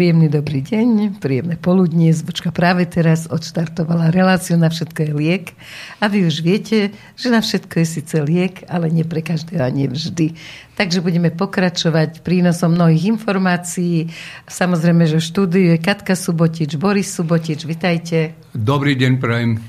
Príjemný dobrý deň, príjemné poludnie. Zvučka práve teraz odštartovala reláciu Na všetko je liek. A vy už viete, že na všetko je síce liek, ale nie pre každého a nie vždy. Takže budeme pokračovať prínosom mnohých informácií. Samozrejme, že v štúdiu je Katka Subotič, Boris Subotič. Vitajte. Dobrý deň, prajem.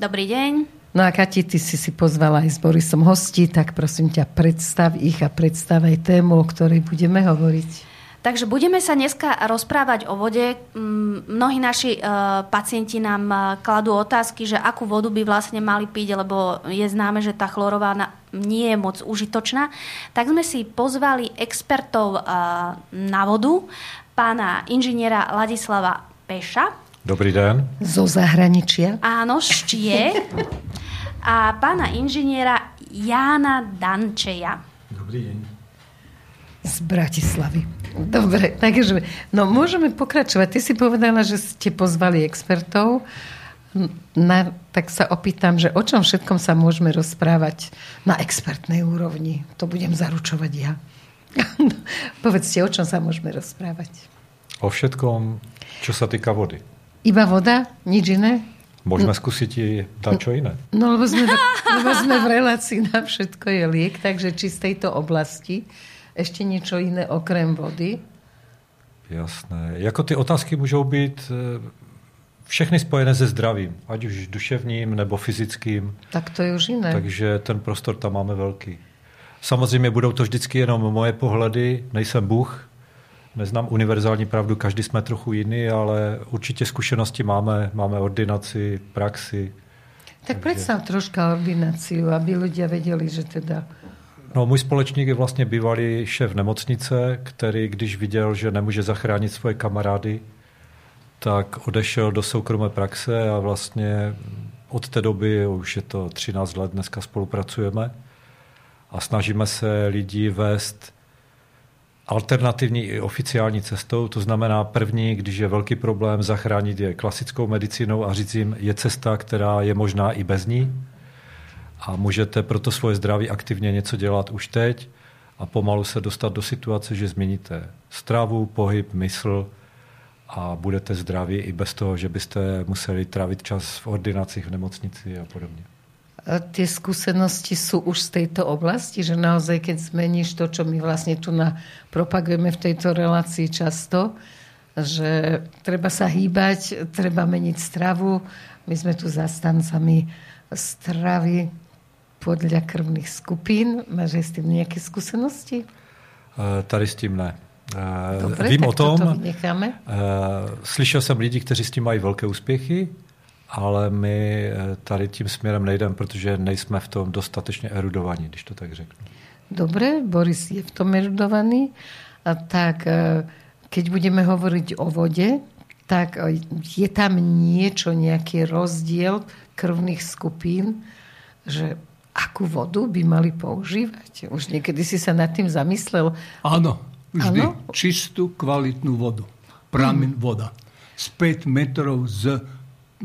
Dobrý deň. No a Kati, ty si si pozvala aj s Borisom hostí, tak prosím ťa, predstav ich a predstavaj tému, o ktorej budeme hovoriť. Takže budeme sa dneska rozprávať o vode. Mm, mnohí naši uh, pacienti nám uh, kladú otázky, že akú vodu by vlastne mali piť, lebo je známe, že tá chlorovaná nie je moc užitočná. Tak sme si pozvali expertov uh, na vodu, pána inžiniera Ladislava Peša. Dobrý den. Zo zahraničia. Áno, štie. A pána inžiniera Jána Dančeja. Dobrý deň. Z Bratislavy. Dobre, takže no môžeme pokračovať. Ty si povedala, že ste pozvali expertov. Na, tak sa opýtam, že o čom všetkom sa môžeme rozprávať na expertnej úrovni. To budem zaručovať ja. Povedzte, o čom sa môžeme rozprávať. O všetkom, čo sa týka vody. Iba voda? Nič iné? Môžeme no, skúsiť i dať čo iné. No lebo sme, lebo sme v relácii na všetko je liek, takže či z tejto oblasti ještě něco jiné okrem vody? Jasné. Jako ty otázky můžou být eh, všechny spojené se zdravím, ať už duševním nebo fyzickým. Tak to je už jiné. Takže ten prostor tam máme velký. Samozřejmě budou to vždycky jenom moje pohledy, nejsem Bůh, neznám univerzální pravdu, každý jsme trochu jiný, ale určitě zkušenosti máme, máme ordinaci, praxi. Tak takže... představ troška ordinaci, aby lidé věděli, že teda No, můj společník je vlastně bývalý šéf nemocnice, který, když viděl, že nemůže zachránit svoje kamarády, tak odešel do soukromé praxe a vlastně od té doby, už je to 13 let, dneska spolupracujeme a snažíme se lidi vést alternativní i oficiální cestou. To znamená první, když je velký problém, zachránit je klasickou medicínou a říct jim, je cesta, která je možná i bez ní a můžete pro to svoje zdraví aktivně něco dělat už teď a pomalu se dostat do situace, že změníte stravu, pohyb, mysl a budete zdraví i bez toho, že byste museli trávit čas v ordinacích v nemocnici a podobně. Ty zkušenosti jsou už z této oblasti, že naozaj, keď zmeníš to, čo my vlastně tu na, propagujeme v této relaci často, že treba sa hýbať, treba meniť stravu. My jsme tu zastancami stravy podle krvných skupin. Máš s tím nějaké zkušenosti? Eh, tady s tím ne. Eh, Dobre, Vím o tom. To eh, Slyšel jsem lidi, kteří s tím mají velké úspěchy, ale my tady tím směrem nejdeme, protože nejsme v tom dostatečně erudovaní, když to tak řeknu. Dobre, Boris je v tom erudovaný. A tak keď budeme hovoriť o vode, tak je tam niečo, nejaký rozdiel krvných skupín, že akú vodu by mali používať? Už niekedy si sa nad tým zamyslel? Áno, vždy. Ano? Čistú, kvalitnú vodu. Pramen hmm. voda. Z 5 metrov z...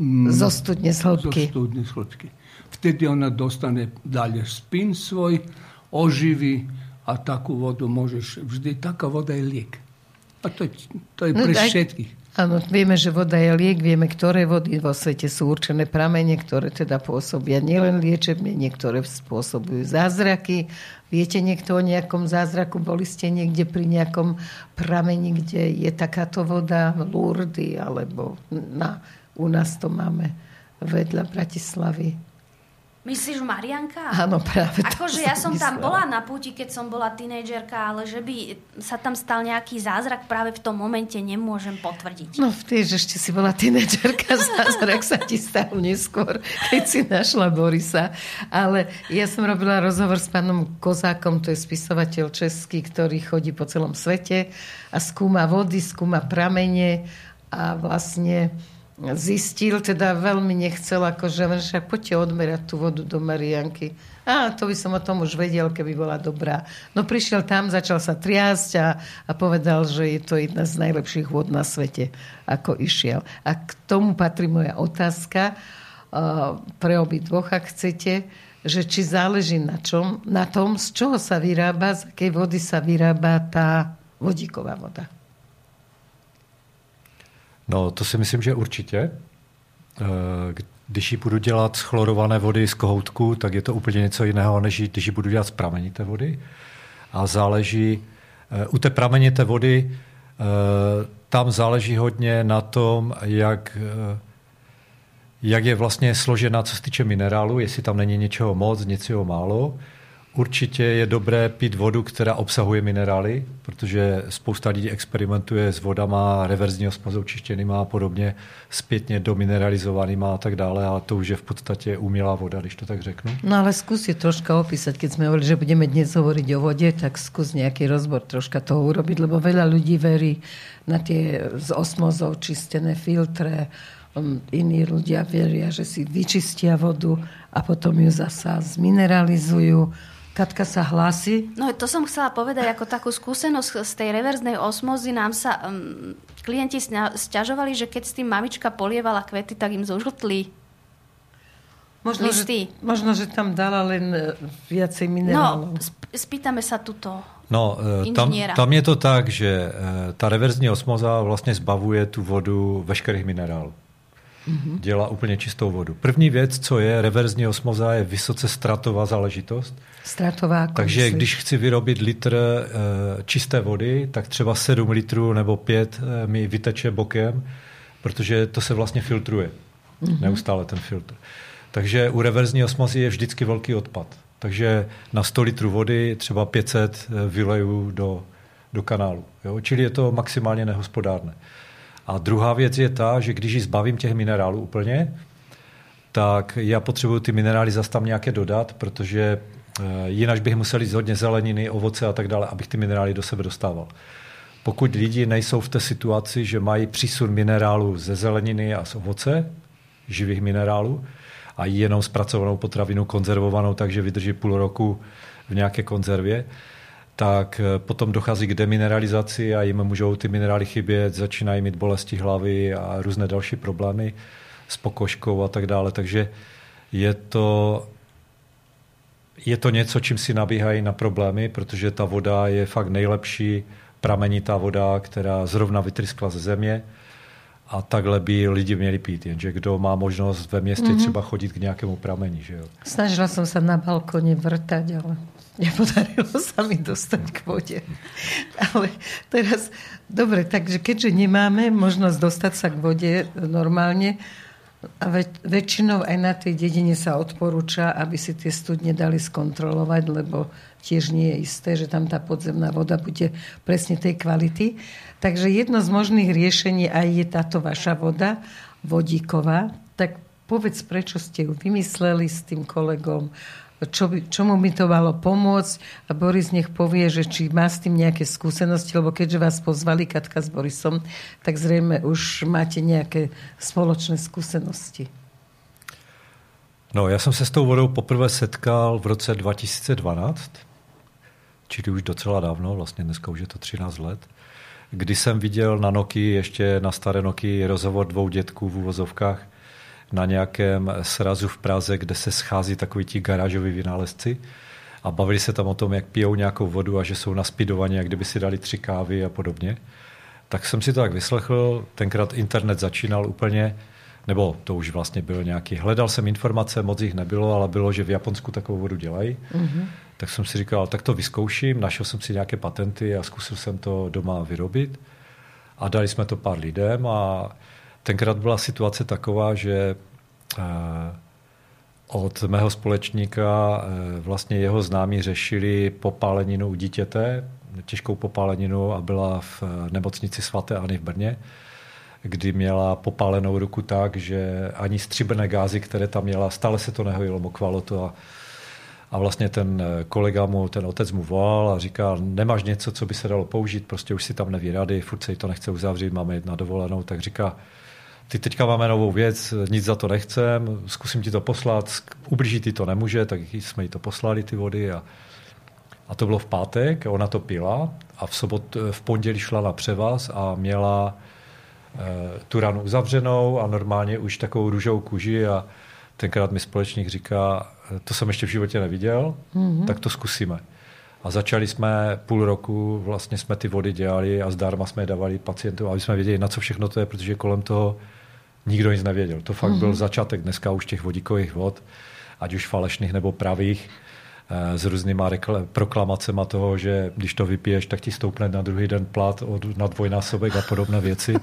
Mm, zo studne z hĺbky. Zo studne z hĺbky. Vtedy ona dostane dalje spin svoj, oživi, a takú vodu môžeš vždy... Taká voda je liek. A to, to je no, pre všetkých. Áno, vieme, že voda je liek, vieme, ktoré vody vo svete sú určené pramene, ktoré teda pôsobia nielen liečebne, niektoré spôsobujú zázraky. Viete niekto o nejakom zázraku? Boli ste niekde pri nejakom prameni, kde je takáto voda, Lourdes, alebo na, u nás to máme vedľa Bratislavy. Myslíš Marianka? Áno, práve Akože ja som tam bola na púti, keď som bola tínedžerka, ale že by sa tam stal nejaký zázrak práve v tom momente nemôžem potvrdiť. No tiež ešte si bola tínedžerka, zázrak sa ti stal neskôr, keď si našla Borisa. Ale ja som robila rozhovor s pánom Kozákom, to je spisovateľ český, ktorý chodí po celom svete a skúma vody, skúma pramene a vlastne zistil, teda veľmi nechcel, akože však poďte odmerať tú vodu do Marianky. A to by som o tom už vedel, keby bola dobrá. No prišiel tam, začal sa triasť a, a povedal, že je to jedna z najlepších vod na svete, ako išiel. A k tomu patrí moja otázka uh, pre obi dvoch, ak chcete, že či záleží na, čom, na tom, z čoho sa vyrába, z akej vody sa vyrába tá vodíková voda. No, to si myslím, že určitě. Eh, když ji budu dělat z chlorované vody z kohoutku, tak je to úplně něco jiného, než když ji budu dělat z pramenité vody. A záleží, eh, u té pramenité vody eh, tam záleží hodně na tom, jak, jak je vlastně složena, co se týče minerálu, jestli tam není něčeho moc, něčeho málo. Určitě je dobré pít vodu, která obsahuje minerály, protože spousta lidí experimentuje s vodama reverzního osmozou čištěnýma a podobně, zpětně domineralizovanýma a tak dále, ale to už je v podstatě umělá voda, když to tak řeknu. No ale zkus si troška opísať, keď jsme hovorili, že budeme dnes hovoriť o vodě, tak zkus nějaký rozbor troška toho urobiť, lebo veľa ľudí verí na tie z osmozou čistené filtre, iní ľudia veria, že si vyčistia vodu a potom ju zasa zmineralizujú Katka sa hlási. No to som chcela povedať ako takú skúsenosť z tej reverznej osmozy. Nám sa um, klienti stiažovali, že keď s tým mamička polievala kvety, tak im zožltli Možno že, možno, že tam dala len e, viacej minerálov. No, spýtame sa tuto No, e, tam, tam je to tak, že e, ta reverzní osmoza vlastně zbavuje tu vodu veškerých minerálů. Mm-hmm. Dělá úplně čistou vodu. První věc, co je reverzní osmoza, je vysoce stratová záležitost. Stratová Takže když chci vyrobit litr e, čisté vody, tak třeba 7 litrů nebo 5 e, mi vyteče bokem, protože to se vlastně filtruje. Mm-hmm. Neustále ten filtr. Takže u reverzní osmozy je vždycky velký odpad. Takže na 100 litrů vody třeba 500 e, vyleju do, do kanálu. Jo? Čili je to maximálně nehospodárné. A druhá věc je ta, že když ji zbavím těch minerálů úplně, tak já potřebuji ty minerály zase tam nějaké dodat, protože eh, jinak bych musel jít hodně zeleniny, ovoce a tak dále, abych ty minerály do sebe dostával. Pokud lidi nejsou v té situaci, že mají přísun minerálů ze zeleniny a z ovoce, živých minerálů, a jí jenom zpracovanou potravinu konzervovanou, takže vydrží půl roku v nějaké konzervě, tak eh, potom dochází k demineralizaci a jim můžou ty minerály chybět, začínají mít bolesti hlavy a různé další problémy s pokožkou a tak dále. Takže je to, je to něco, čím si nabíhají na problémy, protože ta voda je fakt nejlepší pramenitá voda, která zrovna vytryskla ze země a takhle by lidi měli pít, jenže kdo má možnost ve městě mm-hmm. třeba chodit k nějakému pramení. Že jo? Snažila jsem se na balkoně vrtať, ale nepodarilo sa mi dostať k vode. Ale teraz, dobre, takže keďže nemáme možnosť dostať sa k vode normálne, a väč väčšinou aj na tej dedine sa odporúča, aby si tie studne dali skontrolovať, lebo tiež nie je isté, že tam tá podzemná voda bude presne tej kvality. Takže jedno z možných riešení aj je táto vaša voda, vodíková. Tak povedz, prečo ste ju vymysleli s tým kolegom, čo by, čomu by to malo pomôcť a Boris nech povie, že či má s tým nejaké skúsenosti, lebo keďže vás pozvali Katka s Borisom, tak zrejme už máte nějaké spoločné skúsenosti. No, já jsem se s tou vodou poprvé setkal v roce 2012, čili už docela dávno, vlastně dneska už je to 13 let, kdy jsem viděl na Noky, ještě na staré Noky, rozhovor dvou dětků v úvozovkách, na nějakém srazu v Praze, kde se schází takový ti garážoví vynálezci a bavili se tam o tom, jak pijou nějakou vodu a že jsou naspidovaní, jak kdyby si dali tři kávy a podobně. Tak jsem si to tak vyslechl, tenkrát internet začínal úplně, nebo to už vlastně byl nějaký, hledal jsem informace, moc jich nebylo, ale bylo, že v Japonsku takovou vodu dělají. Mm-hmm. Tak jsem si říkal, tak to vyzkouším, našel jsem si nějaké patenty a zkusil jsem to doma vyrobit. A dali jsme to pár lidem a Tenkrát byla situace taková, že eh, od mého společníka eh, vlastně jeho známí řešili popáleninu u dítěte, těžkou popáleninu a byla v eh, nemocnici svaté Ani v Brně, kdy měla popálenou ruku tak, že ani stříbrné gázy, které tam měla, stále se to nehojilo, mokvalo to a, a vlastně ten kolega mu, ten otec mu volal a říkal, nemáš něco, co by se dalo použít, prostě už si tam neví rady, furt se jí to nechce uzavřít, máme jít na dovolenou, tak říká, ty teďka máme novou věc, nic za to nechcem, zkusím ti to poslat, ublížit ti to nemůže, tak jsme jí to poslali, ty vody a, a to bylo v pátek, ona to pila a v, sobot, v pondělí šla na převaz a měla tu ranu uzavřenou a normálně už takovou růžovou kůži a tenkrát mi společník říká, to jsem ještě v životě neviděl, mm-hmm. tak to zkusíme. A začali jsme půl roku, vlastně jsme ty vody dělali a zdarma jsme je dávali pacientům, aby jsme věděli, na co všechno to je, protože kolem toho nikdo nic nevěděl. To fakt mm-hmm. byl začátek dneska už těch vodíkových vod, ať už falešných nebo pravých, eh, s různýma rekl- proklamacema toho, že když to vypiješ, tak ti stoupne na druhý den plat od, na dvojnásobek a podobné věci.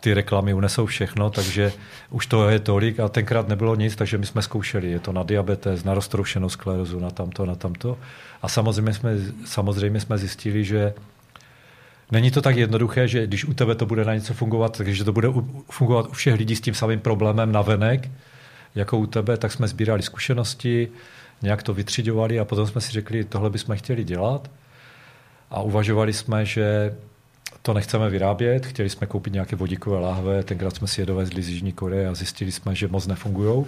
Ty reklamy unesou všechno, takže už to je tolik a tenkrát nebylo nic, takže my jsme zkoušeli. Je to na diabetes, na roztroušenou sklerozu, na tamto, na tamto. A samozřejmě jsme, samozřejmě jsme zjistili, že Není to tak jednoduché, že když u tebe to bude na něco fungovat, takže to bude fungovat u všech lidí s tím samým problémem na venek, jako u tebe, tak jsme sbírali zkušenosti, nějak to vytřiďovali a potom jsme si řekli, tohle bychom chtěli dělat. A uvažovali jsme, že to nechceme vyrábět, chtěli jsme koupit nějaké vodíkové láhve, tenkrát jsme si je dovezli z Jižní Koreje a zjistili jsme, že moc nefungují.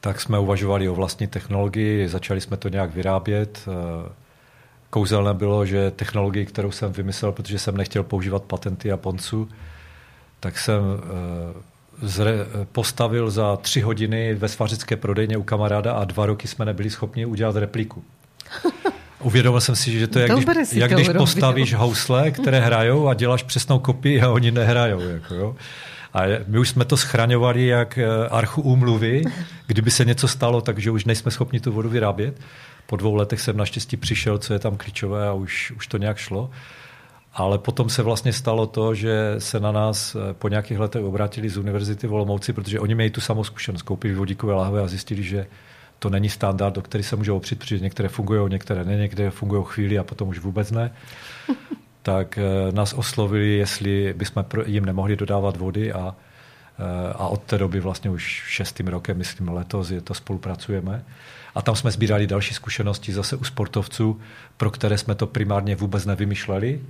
Tak jsme uvažovali o vlastní technologii, začali jsme to nějak vyrábět. Kouzelné bylo, že technologii, kterou jsem vymyslel, protože jsem nechtěl používat patenty a poncu, tak jsem eh, zre, postavil za tři hodiny ve svařické prodejně u kamaráda a dva roky jsme nebyli schopni udělat repliku. Uvědomil jsem si, že to je, jak když, jak když postavíš housle, které hrajou a děláš přesnou kopii a oni nehrajou. Jako, jo. A my už jsme to schraňovali jak eh, archu úmluvy, kdyby se něco stalo, takže už nejsme schopni tu vodu vyrábět. Po dvou letech jsem naštěstí přišel, co je tam klíčové a už, už to nějak šlo. Ale potom se vlastně stalo to, že se na nás eh, po nějakých letech obrátili z univerzity v Olomouci, protože oni měli tu samou zkušenost, koupili vodíkové lahve a zjistili, že to není standard, do který se můžou opřít, protože některé fungují, některé ne, některé fungují chvíli a potom už vůbec ne. tak eh, nás oslovili, jestli bychom jim nemohli dodávat vody a, eh, a od té doby vlastně už šestým rokem, myslím letos, je to spolupracujeme. A tam jsme sbírali další zkušenosti zase u sportovců, pro které jsme to primárně vůbec nevymýšleli,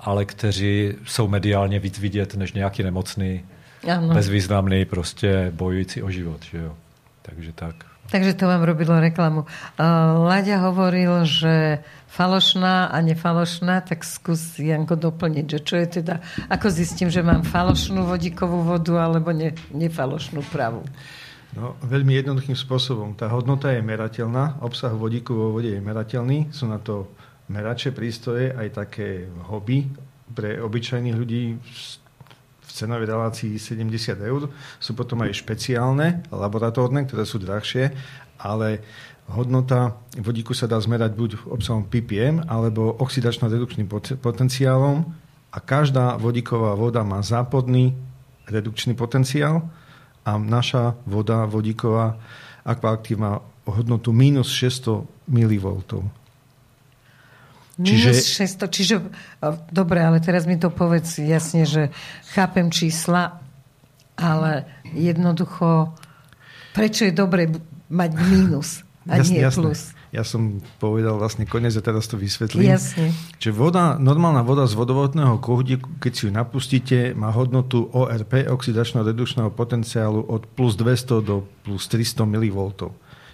ale kteří jsou mediálně víc vidět než nějaký nemocný, ano. bezvýznamný, prostě bojující o život. Že jo? Takže tak. Takže to vám robilo reklamu. Láďa hovoril, že falošná a nefalošná, tak skús Janko doplniť, že čo je teda, ako zistím, že mám falošnú vodíkovú vodu alebo ne, nefalošnú pravú. No, veľmi jednoduchým spôsobom. Tá hodnota je merateľná, obsah vodíku vo vode je merateľný, sú na to merače, prístroje, aj také hobby pre obyčajných ľudí v cenovej relácii 70 eur. Sú potom aj špeciálne, laboratórne, ktoré sú drahšie, ale hodnota vodíku sa dá zmerať buď obsahom ppm alebo oxidačno-redukčným potenciálom a každá vodíková voda má západný redukčný potenciál a naša voda vodíková Aquaactive má hodnotu minus 600 mV. Čiže... Minus 600, čiže dobre, ale teraz mi to povedz jasne, že chápem čísla, ale jednoducho prečo je dobre mať minus a jasne, nie jasne. plus? ja som povedal vlastne koniec a teraz to vysvetlím. Jasne. Čiže voda, normálna voda z vodovodného kohútiku, keď si ju napustíte, má hodnotu ORP, oxidačno-redukčného potenciálu od plus 200 do plus 300 mV.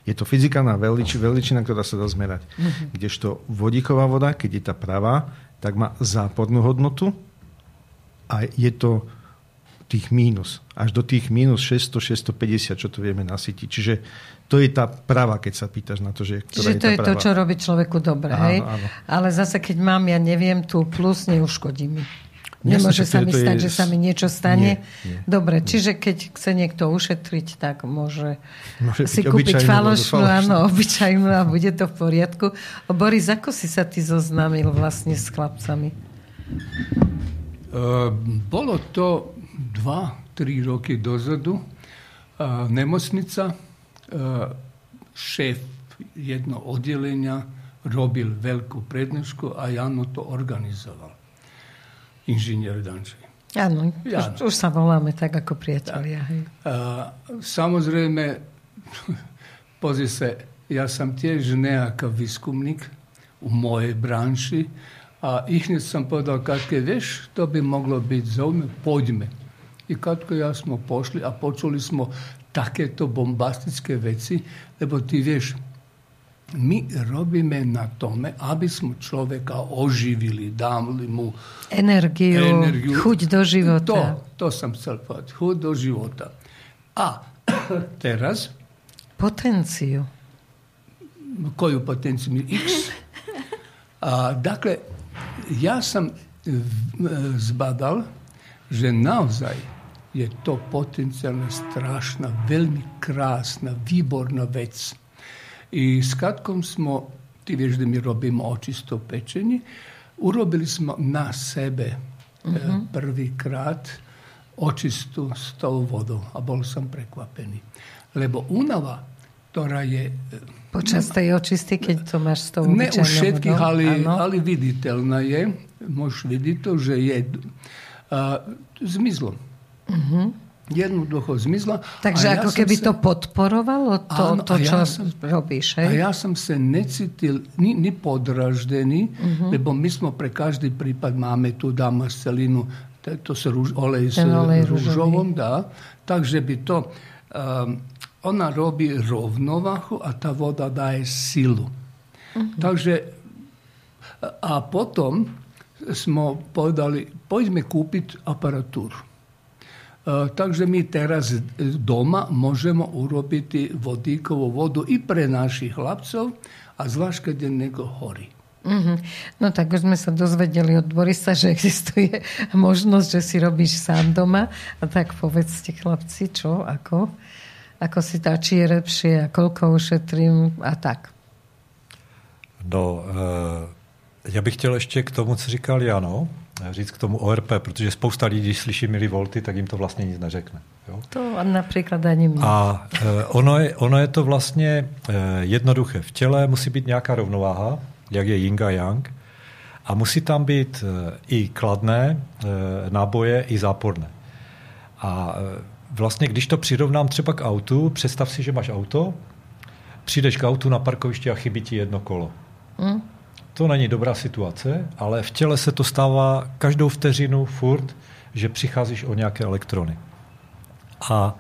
Je to fyzikálna velič, veličina, ktorá sa dá zmerať. Uh-huh. Kdežto vodíková voda, keď je tá pravá, tak má zápornú hodnotu a je to tých mínus. Až do tých mínus 600, 650, čo to vieme nasytiť. Čiže to je tá práva, keď sa pýtaš na to, že ktorá Čiže to je, je to, čo robí človeku dobre. Áno, hej? Áno. Ale zase, keď mám, ja neviem, tu plus, neuškodí mi. Nemôže sa mi stať, je... že sa mi niečo stane. Nie, nie, Dobre, nie. čiže keď chce niekto ušetriť, tak môže, môže si kúpiť falošnú, áno, obyčajnú a bude to v poriadku. O Boris, ako si sa ty zoznámil vlastne s chlapcami? Uh, bolo to dva, tri roky dozadu. Uh, nemocnica Eh, šéf jedno oddelenia robil veľkú prednášku a Jano to organizoval. inženjer danče. Ja, no, ja, už sa voláme tako ako priatelia. Hej. A, samozrejme, pozri se, ja sam tiež nejakav viskumnik u mojej branši, a ihnet sam podal, kad je veš, to bi moglo biti, zovme, podme. I kako ja smo pošli, a počuli smo takéto to bombastičke veci, lebo ti veš, my robíme na tome, aby sme človeka oživili, dali mu energiu, energiu. chuť do života. To, to chcel povedať, chuť do života. A teraz... Potenciu. koju potenciju x. A, dakle, ja sam zbadal, že naozaj je to potencijalno strašna, veľmi krásna, výborná vec. I s Katkom smo, ti vieš da mi robimo očisto pečenje, urobili smo na sebe uh -huh. prvi krat očistu s tou vodou a bol som prekvapený. Lebo únava, ktorá je... Počas tej očisty, keď to máš s tou Ne u všetkých, ale, ale viditeľná je. Môžeš vidieť to, že je uh, zmizlo. Uh-huh. Jednoducho zmizla. Takže ako ja keby se... to podporovalo to, áno, to čo ja som, robíš, hej? A ja som sa necítil ni, ni podraždený, uh-huh. lebo my sme pre každý prípad máme tu damascelinu, to sa rúž, olej s olej rúžovom, dá. Takže by to... Um, ona robí rovnováhu a tá voda daje silu. Uh-huh. Takže a potom sme povedali, poďme kúpiť aparatúru. E, takže my teraz doma môžeme urobiť vodíkovú vodu i pre našich chlapcov a zvlášť, keď je niekto horí. Mm-hmm. No tak už sme sa dozvedeli od Borisa, že existuje možnosť, že si robíš sám doma. A tak povedzte, chlapci, čo, ako? Ako si tá, či je lepšie a koľko ušetrím a tak. No, e, já bych chtěl ještě k tomu, co říkal Jano, říct k tomu ORP, protože spousta lidí, když slyší milivolty, tak jim to vlastně nic neřekne. Jo? To například ani mě. A e, ono, je, ono je to vlastně e, jednoduché. V těle musí být nějaká rovnováha, jak je yin a yang, a musí tam být e, i kladné náboje, i záporné. A vlastně, když to přirovnám třeba k autu, představ si, že máš auto, přijdeš k autu na parkovišti a chybí ti jedno kolo. Hmm to není dobrá situace, ale v těle se to stává každou vteřinu furt, že přicházíš o nějaké elektrony. A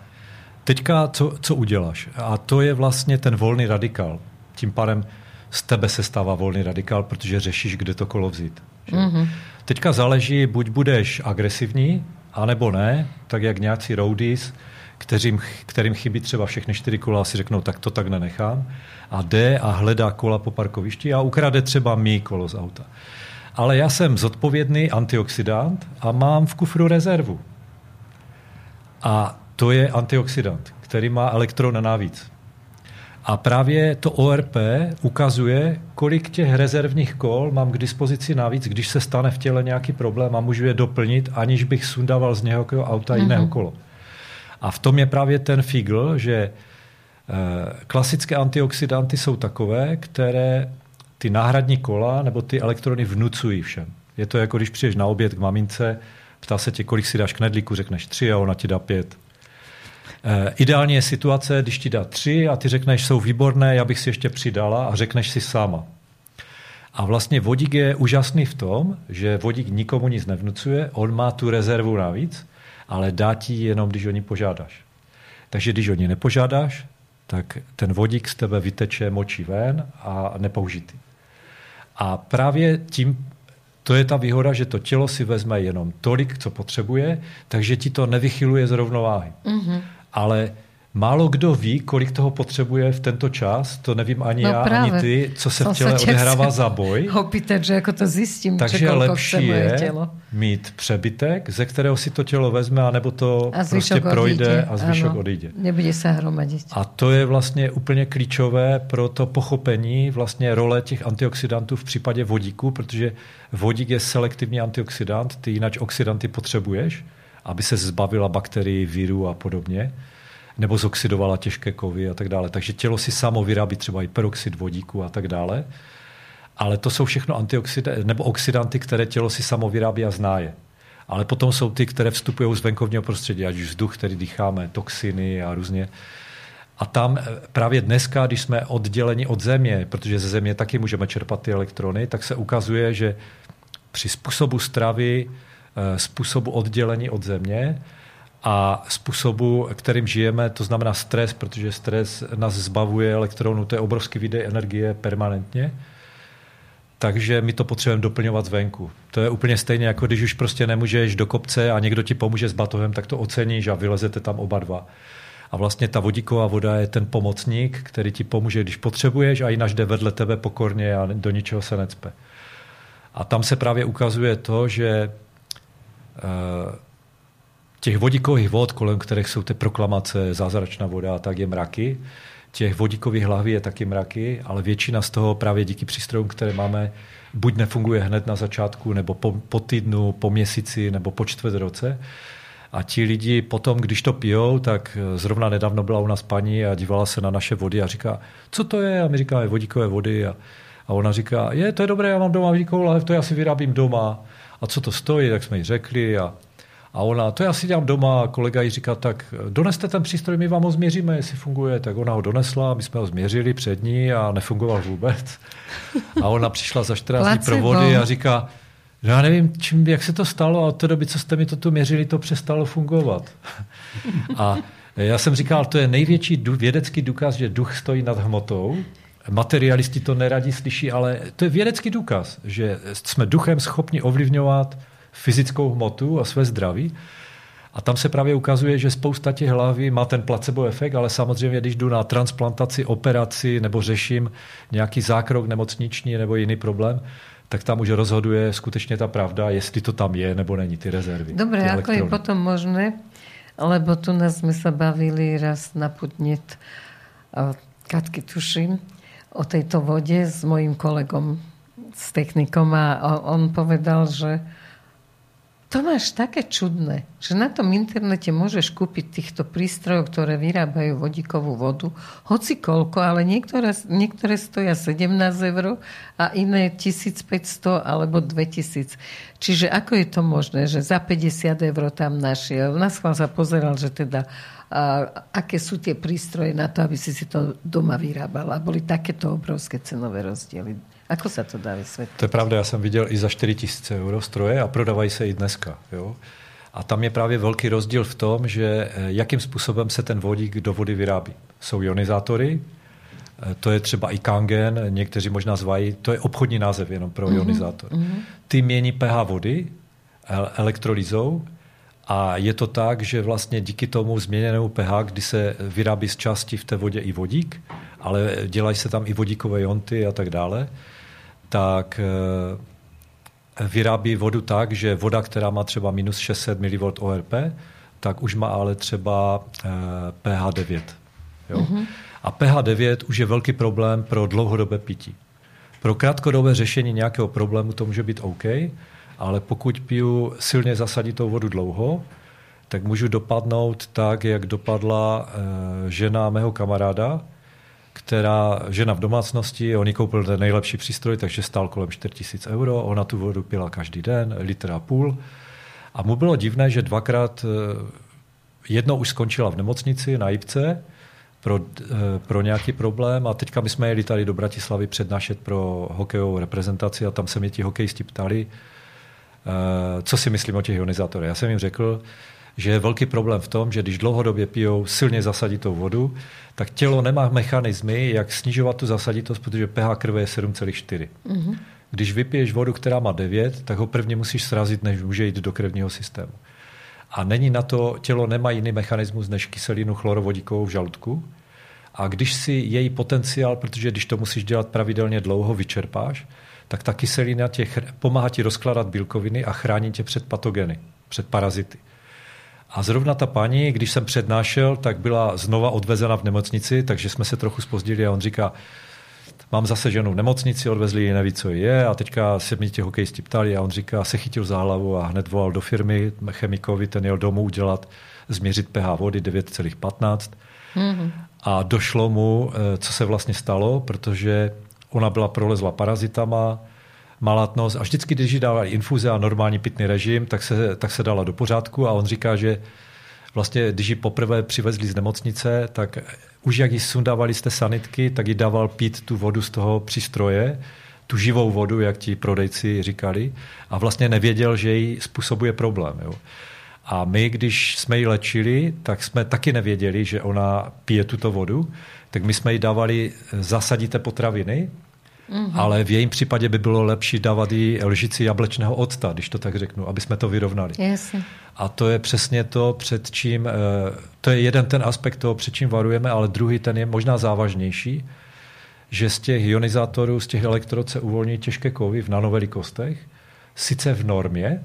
teďka co, co uděláš? A to je vlastně ten volný radikál. Tím pádem z tebe se stává volný radikál, protože řešíš, kde to kolo vzít. Mm-hmm. Teďka záleží, buď budeš agresivní, anebo ne, tak jak nějací roadies, kterým, kterým chybí třeba všechny čtyři kola a si řeknou, tak to tak nenechám a jde a hledá kola po parkovišti a ukrade třeba mý kolo z auta. Ale já jsem zodpovědný antioxidant a mám v kufru rezervu. A to je antioxidant, který má elektron navíc. A právě to ORP ukazuje, kolik těch rezervních kol mám k dispozici navíc, když se stane v těle nějaký problém a můžu je doplnit, aniž bych sundával z nějakého auta mm-hmm. jiného kolo. A v tom je právě ten figl, že eh, klasické antioxidanty jsou takové, které ty náhradní kola nebo ty elektrony vnucují všem. Je to jako když přijdeš na oběd k mamince, ptá se tě, kolik si dáš knedlíku, řekneš tři a ona ti dá pět. E, ideální je situace, když ti dá tři a ty řekneš, jsou výborné, já bych si ještě přidala a řekneš si sama. A vlastně vodík je úžasný v tom, že vodík nikomu nic nevnucuje, on má tu rezervu navíc ale dá ti jenom, když o ní požádáš. Takže když o ní nepožádáš, tak ten vodík z tebe vyteče močí ven a nepoužitý. A právě tím, to je ta výhoda, že to tělo si vezme jenom tolik, co potřebuje, takže ti to nevychyluje z rovnováhy. Mm-hmm. Ale Málo kdo ví, kolik toho potřebuje v tento čas, to nevím ani no já, právě. ani ty, co se v těle odehrává za boj. Opýtat, že jako to zjistím, Takže lepší je tělo. mít přebytek, ze kterého si to tělo vezme, anebo to a prostě projde a zvyšok ano, odejde. Nebude se hromadit. A to je vlastně úplně klíčové pro to pochopení vlastně role těch antioxidantů v případě vodíku, protože vodík je selektivní antioxidant, ty jinak oxidanty potřebuješ, aby se zbavila bakterií, virů a podobně nebo zoxidovala těžké kovy a tak dále. Takže tělo si samo vyrábí třeba i peroxid vodíku a tak dále. Ale to jsou všechno antioxidanty nebo oxidanty, které tělo si samo vyrábí a zná je. Ale potom jsou ty, které vstupují z venkovního prostředí, ať už vzduch, který dýcháme, toxiny a různě. A tam eh, právě dneska, když jsme odděleni od Země, protože ze Země taky můžeme čerpat ty elektrony, tak se ukazuje, že při způsobu stravy, eh, způsobu oddělení od Země, a způsobu, kterým žijeme, to znamená stres, protože stres nás zbavuje elektronů, to je obrovský výdej energie permanentně, takže my to potřebujeme doplňovat zvenku. To je úplně stejně, jako když už prostě nemůžeš do kopce a někdo ti pomůže s batohem, tak to oceníš a vylezete tam oba dva. A vlastně ta vodíková voda je ten pomocník, který ti pomůže, když potřebuješ a jinak jde vedle tebe pokorně a do ničeho se necpe. A tam se právě ukazuje to, že eh, těch vodíkových vod, kolem kterých jsou ty proklamace, zázračná voda tak je mraky, těch vodíkových hlavy je taky mraky, ale většina z toho právě díky přístrojům, které máme, buď nefunguje hned na začátku, nebo po, po týdnu, po měsíci, nebo po čtvrt roce. A ti lidi potom, když to pijou, tak zrovna nedávno byla u nás paní a dívala se na naše vody a říká, co to je? A my říkáme vodíkové vody. A, a ona říká, je, to je dobré, já mám doma vodíkovou lahev, to já si vyrábím doma. A co to stojí, tak jsme jí řekli. A, a ona, to já si dělám doma, a kolega jí říká, tak doneste ten přístroj, my vám ho změříme, jestli funguje. Tak ona ho donesla, my jsme ho změřili před ní a nefungoval vůbec. A ona přišla za 14 dní pro vody a říká, No já nevím, čím, jak se to stalo a od té doby, co jste mi to tu měřili, to přestalo fungovat. A já jsem říkal, to je největší vědecký důkaz, že duch stojí nad hmotou. Materialisti to neradí slyší, ale to je vědecký důkaz, že jsme duchem schopni ovlivňovat fyzickou hmotu a své zdraví. A tam se právě ukazuje, že spousta těch hlavy má ten placebo efekt, ale samozřejmě, když jdu na transplantaci, operaci nebo řeším nějaký zákrok nemocniční nebo jiný problém, tak tam už rozhoduje skutečně ta pravda, jestli to tam je nebo není, ty rezervy. Dobre, ako je potom možné, lebo tu nás sme sa bavili raz na podnet Katky tuším o tejto vode s mojim kolegom, s technikom a on povedal, že to máš také čudné, že na tom internete môžeš kúpiť týchto prístrojov, ktoré vyrábajú vodíkovú vodu, hoci koľko, ale niektoré, niektoré stoja 17 eur a iné 1500 alebo 2000. Čiže ako je to možné, že za 50 eur tam našiel? Na schvál sa pozeral, že teda a, aké sú tie prístroje na to, aby si si to doma vyrábala. Boli takéto obrovské cenové rozdiely. Ako se to dá vysvětlit? To je pravda, já jsem viděl i za 4000 euro stroje a prodávají se i dneska. Jo? A tam je právě velký rozdíl v tom, že eh, jakým způsobem se ten vodík do vody vyrábí. Jsou ionizátory, eh, to je třeba i kangen, někteří možná zvají, to je obchodní název jenom pro mm-hmm. ionizátor. Mm-hmm. Ty mění pH vody elektrolýzou a je to tak, že vlastně díky tomu změněnému pH, kdy se vyrábí z části v té vodě i vodík, ale dělají se tam i vodíkové jonty a tak dále, tak eh, vyrábí vodu tak, že voda, která má třeba minus 600 mV ORP, tak už má ale třeba pH eh, 9. Jo? Mm-hmm. A pH 9 už je velký problém pro dlouhodobé pití. Pro krátkodobé řešení nějakého problému to může být OK, ale pokud piju silně zasaditou vodu dlouho, tak můžu dopadnout tak, jak dopadla eh, žena mého kamaráda, která žena v domácnosti, on jí koupil ten nejlepší přístroj, takže stál kolem 4000 euro, ona tu vodu pila každý den, litr a půl. A mu bylo divné, že dvakrát, eh, jednou už skončila v nemocnici na Ipce pro, eh, pro nějaký problém a teďka my jsme jeli tady do Bratislavy přednášet pro hokejovou reprezentaci a tam se mě ti hokejisti ptali, eh, co si myslím o těch ionizátorech. Já jsem jim řekl, že je velký problém v tom, že když dlouhodobě pijou silně zasaditou vodu, tak tělo nemá mechanismy, jak snižovat tu zasaditost, protože pH krve je 7,4. Mm-hmm. Když vypiješ vodu, která má 9, tak ho prvně musíš srazit, než může jít do krevního systému. A není na to, tělo nemá jiný mechanismus než kyselinu chlorovodíkovou v žaludku. A když si její potenciál, protože když to musíš dělat pravidelně dlouho, vyčerpáš, tak ta kyselina tě pomáhá ti rozkládat bílkoviny a chrání tě před patogeny, před parazity. A zrovna ta paní, když jsem přednášel, tak byla znova odvezena v nemocnici, takže jsme se trochu spozdili a on říká, mám zase ženu v nemocnici, odvezli ji, neví, co je a teďka se mě ti hokejisti ptali a on říká, se chytil za hlavu a hned volal do firmy chemikovi, ten jel domů udělat, změřit pH vody 9,15 mm-hmm. a došlo mu, eh, co se vlastně stalo, protože ona byla prolezla parazitama, malatnost a vždycky, když jí dávali infuze a normální pitný režim, tak se, tak se dala do pořádku a on říká, že vlastně, když ji poprvé přivezli z nemocnice, tak už jak ji sundávali z té sanitky, tak ji dával pít tu vodu z toho přístroje, tu živou vodu, jak ti prodejci říkali, a vlastně nevěděl, že jí způsobuje problém. Jo. A my, když jsme ji léčili, tak jsme taky nevěděli, že ona pije tuto vodu, tak my jsme jí dávali zasadité potraviny, Mm-hmm. Ale v jejím případě by bylo lepší dávat jí lžici jablečného octa, když to tak řeknu, aby jsme to vyrovnali. Jasně. A to je přesně to, před čím, eh, to je jeden ten aspekt toho, před čím varujeme, ale druhý ten je možná závažnější, že z těch ionizátorů, z těch elektrod se uvolní těžké kovy v nanovelikostech, sice v normě,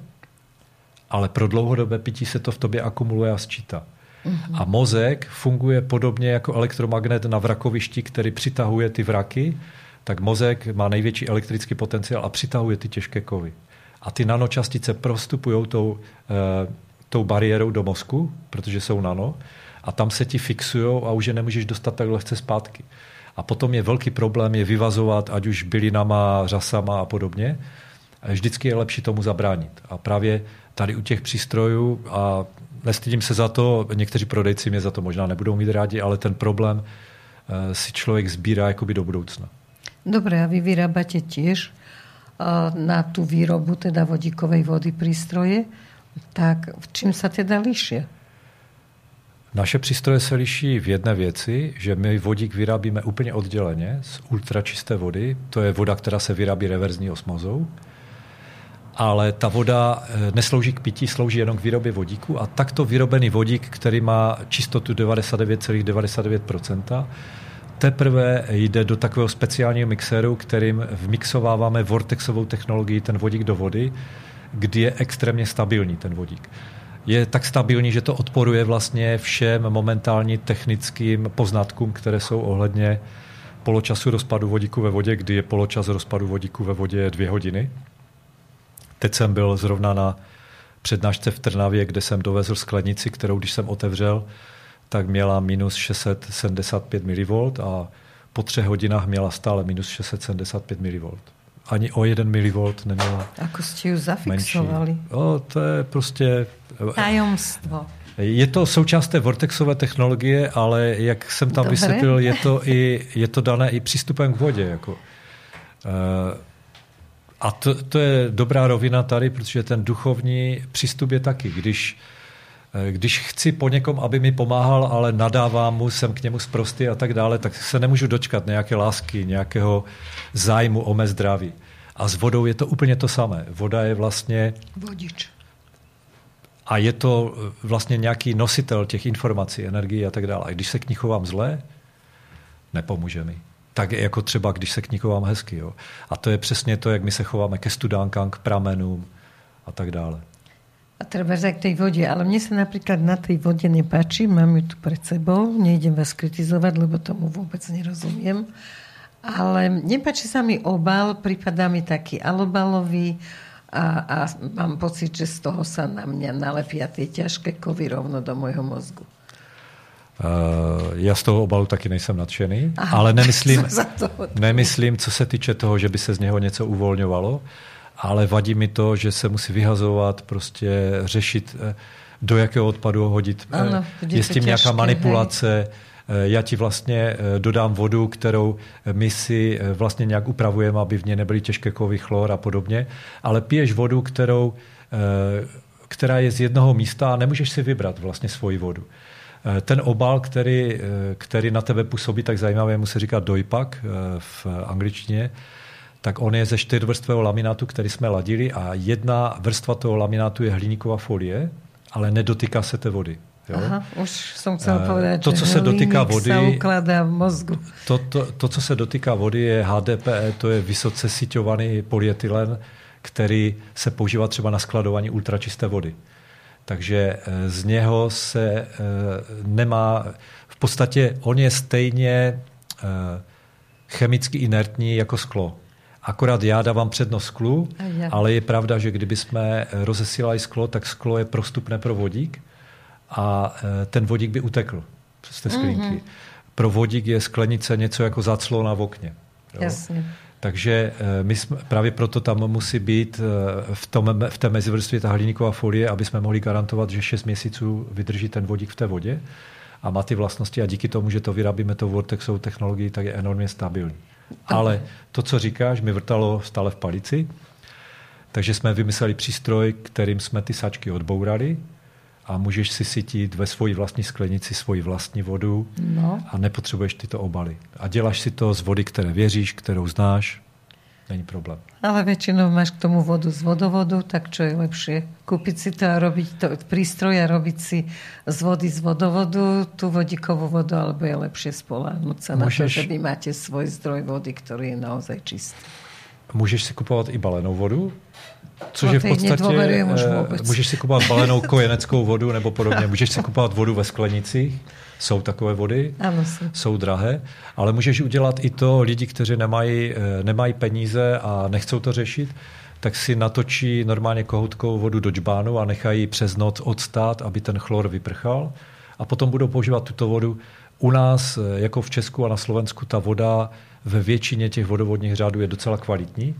ale pro dlouhodobé pití se to v tobě akumuluje a sčítá. Mm-hmm. A mozek funguje podobně jako elektromagnet na vrakovišti, který přitahuje ty vraky, tak mozek má největší elektrický potenciál a přitahuje ty těžké kovy. A ty nanočastice prostupují tou, e, tou bariérou do mozku, protože jsou nano, a tam se ti fixují a už je nemůžeš dostat tak lehce zpátky. A potom je velký problém je vyvazovat, ať už bylinama, řasama a podobně. Vždycky je lepší tomu zabránit. A právě tady u těch přístrojů, a nestydím se za to, někteří prodejci mě za to možná nebudou mít rádi, ale ten problém e, si člověk sbírá jakoby do budoucna. Dobre, a vy vyrábate tiež na tú výrobu teda vodíkovej vody prístroje, tak v čím sa teda lišia? Naše přístroje se liší v jedné věci, že my vodík vyrábíme úplně odděleně z ultračisté vody. To je voda, která se vyrábí reverzní osmozou. Ale ta voda eh, neslouží k pití, slouží jenom k výrobě vodíku. A takto vyrobený vodík, který má čistotu 99,99%, ,99%, teprve jde do takového speciálního mixéru, kterým vmixováváme vortexovou technologii ten vodík do vody, kdy je extrémně stabilní ten vodík. Je tak stabilní, že to odporuje vlastně všem momentálně technickým poznatkům, které jsou ohledně poločasu rozpadu vodíku ve vodě, kdy je poločas rozpadu vodíku ve vodě dvě hodiny. Teď jsem byl zrovna na přednášce v Trnavě, kde jsem dovezl sklenici, kterou když jsem otevřel, tak měla minus 675 mV a po třech hodinách měla stále minus 675 mV. Ani o 1 mV neměla Ako jste ji zafixovali? O, to je prostě... Tajomstvo. Je to součást té vortexové technologie, ale jak jsem tam Dobre. vysvětlil, je to, i, je to dané i přístupem k vodě. Jako. Uh, a to, to je dobrá rovina tady, protože ten duchovní přístup je taky. Když Eh, když chci po někom, aby mi pomáhal, ale nadávám mu, jsem k němu zprostý a tak dále, tak se nemůžu dočkat nějaké lásky, nějakého zájmu o mé zdraví. A s vodou je to úplně to samé. Voda je vlastně... Vodič. A je to eh, vlastně nějaký nositel těch informací, energií a tak dále. A když se k ní chovám zlé, nepomůže mi. Tak jako třeba, když se k ní chovám hezky. Jo. A to je přesně to, jak my se chováme ke studánkám, k pramenům a tak dále. A treba aj k tej vode. Ale mne sa napríklad na tej vode nepáči. Mám ju tu pred sebou. Nejdem vás kritizovať, lebo tomu vôbec nerozumiem. Ale nepáči sa mi obal. Prípadá mi taký alobalový. A, a mám pocit, že z toho sa na mňa nalepia tie ťažké kovy rovno do môjho mozgu. Uh, já z toho obalu taky nejsem nadšený, Aha, ale nemyslím, nemyslím, co se týče toho, že by se z něho něco uvolňovalo ale vadí mi to, že se musí vyhazovat, prostě řešit, eh, do jakého odpadu ho hodit. Eh, ano, je s tím nějaká těžké, manipulace. Hej. Eh, já ti vlastně dodám vodu, kterou my si vlastně nějak upravujeme, aby v ní nebyly těžké kovy, chlor a podobně, ale piješ vodu, kterou, která je z jednoho místa a nemůžeš si vybrat vlastně svoji vodu. Ten obal, který, který na tebe působí tak zajímavě, mu se říká dojpak v angličtině, tak on je ze čtyřvrstvého laminátu, který jsme ladili a jedna vrstva toho laminátu je hliníková folie, ale nedotýká se té vody. Jo? Aha, už jsem chcel eh, povedať, to, co se dotýká vody, se ukládá v mozgu. To, to, to, co se dotýká vody, je HDPE, to je vysoce síťovaný polyetylen, který se používá třeba na skladování ultračisté vody. Takže eh, z něho se eh, nemá, v podstatě on je stejně chemicky inertní jako sklo. Akorát já dávám přednost sklu, ale je pravda, že kdyby jsme rozesílali sklo, tak sklo je prostupné pro vodík a e, ten vodík by utekl z té sklinky. Mm-hmm. Pro vodík je sklenice něco jako zaclona v okně. Jo? Jasně. Takže e, my jsme, právě proto tam musí být e, v, tom, v té mezivrstvě ta hliníková folie, aby jsme mohli garantovat, že 6 měsíců vydrží ten vodík v té vodě a má ty vlastnosti a díky tomu, že to vyrábíme tou vortexovou technologií, tak je enormně stabilní. Ale to, co říkáš, mi vrtalo stále v palici, takže jsme vymysleli přístroj, kterým jsme ty sačky odbourali a můžeš si sytit ve svoji vlastní sklenici svoji vlastní vodu no. a nepotřebuješ tyto obaly. A děláš si to z vody, které věříš, kterou znáš není problém. Ale väčšinou máš k tomu vodu z vodovodu, tak čo je lepšie? Kúpiť si to a robiť to prístroj a robiť si z vody z vodovodu tú vodíkovú vodu, alebo je lepšie spoláhnuť sa Môžeš... na to, že vy máte svoj zdroj vody, ktorý je naozaj čistý. Můžeš si kupovat i balenou vodu, Což no, je v podstatě, eh, můžeš si kupovat balenou kojeneckou vodu nebo podobně. Můžeš si kupovat vodu ve sklenicích, jsou takové vody, ano, jsou drahé, ale můžeš udělat i to lidi, kteří nemají, eh, nemají peníze a nechcou to řešit, tak si natočí normálně kohoutkou vodu do džbánu a nechají přes noc odstát, aby ten chlor vyprchal. A potom budou používat tuto vodu. U nás, eh, jako v Česku a na Slovensku, ta voda ve většině těch vodovodních řádů je docela kvalitní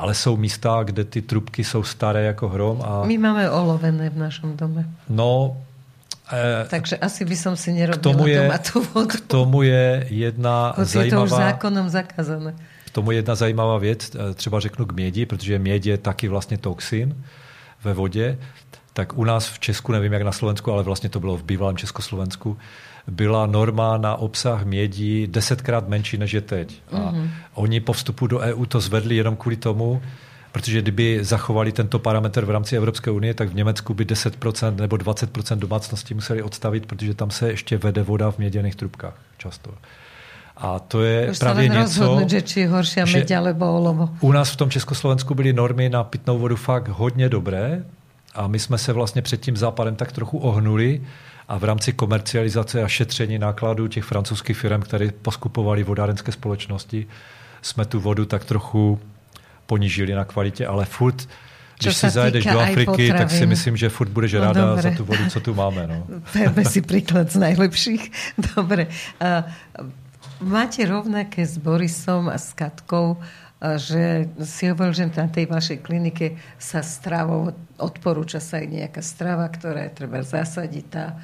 ale jsou místa, kde ty trubky jsou staré jako hrom. A... My máme olovené v našem dome. No, eh, Takže asi by som si nerobila k tomu je, doma tú vodu. K tomu je jedna Hoci zajímavá... je to už zákonom zakázané. K tomu je jedna zajímavá věc, eh, třeba řeknu k mědi, protože měď je taky vlastně toxin ve vodě. Tak u nás v Česku, nevím jak na Slovensku, ale vlastně to bylo v bývalém Československu, byla norma na obsah mědí desetkrát menší než je teď. A mm-hmm. oni po vstupu do EU to zvedli jenom kvůli tomu, protože kdyby zachovali tento parametr v rámci Evropské unie, tak v Německu by 10% nebo 20% domácností museli odstavit, protože tam se ještě vede voda v měděných trubkách často. A to je Už právě něco, že či horší meď alebo olovo. U nás v tom Československu byly normy na pitnou vodu fakt hodně dobré a my jsme se vlastně před tím západem tak trochu ohnuli, a v rámci komercializace a šetření nákladů těch francouzských firm, které poskupovali vodárenské společnosti, jsme tu vodu tak trochu ponížili na kvalitě, ale furt když si zajedeš do Afriky, tak si myslím, že furt budeš no, ráda dobre. za tu vodu, co tu máme. No. Berme si príklad z najlepších. Dobre. Uh, máte rovnaké s Borisom a s Katkou že si hovoril, že na tej vašej klinike sa stravou odporúča sa aj nejaká strava, ktorá je treba zasadiť tá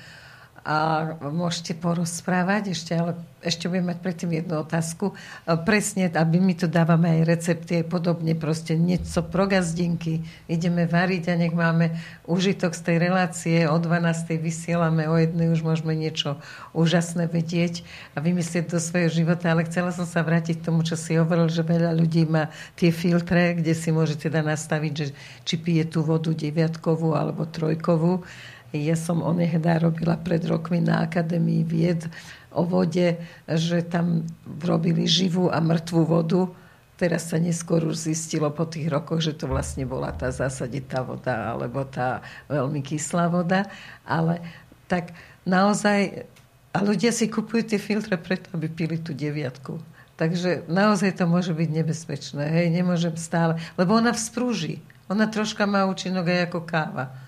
a môžete porozprávať ešte, ale ešte budem mať predtým jednu otázku. Presne, aby my tu dávame aj recepty, aj podobne, proste niečo pro gazdinky. Ideme variť a nech máme užitok z tej relácie. O 12. vysielame, o jednej už môžeme niečo úžasné vedieť a vymyslieť do svojho života. Ale chcela som sa vrátiť k tomu, čo si hovoril, že veľa ľudí má tie filtre, kde si môže teda nastaviť, že či pije tú vodu deviatkovú alebo trojkovú ja som onehdá robila pred rokmi na Akadémii vied o vode, že tam robili živú a mŕtvú vodu. Teraz sa neskôr už zistilo po tých rokoch, že to vlastne bola tá zásaditá voda alebo tá veľmi kyslá voda. Ale tak naozaj... A ľudia si kupujú tie filtre preto, aby pili tú deviatku. Takže naozaj to môže byť nebezpečné. Hej, nemôžem stále... Lebo ona vzprúži. Ona troška má účinok aj ako káva.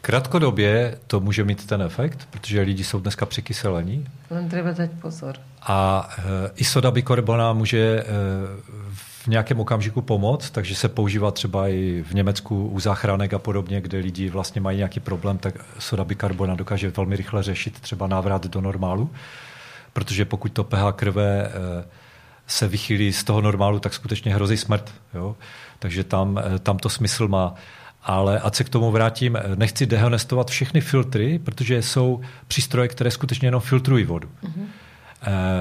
Krátkodobě to může mít ten efekt, protože lidi jsou dneska překyselení. Len treba dať pozor. A e, i soda bikarbona může e, v nějakém okamžiku pomoct, takže se používá třeba i v Německu u záchranek a podobně, kde lidi vlastně mají nějaký problém, tak soda bikarbona dokáže velmi rychle řešit třeba návrat do normálu, protože pokud to pH krve e, se vychýlí z toho normálu, tak skutečně hrozí smrt. Jo? Takže tam, tam to smysl má. Ale ať se k tomu vrátím, nechci dehonestovat všechny filtry, protože jsou přístroje, které skutečně jenom filtrují vodu. Mm-hmm.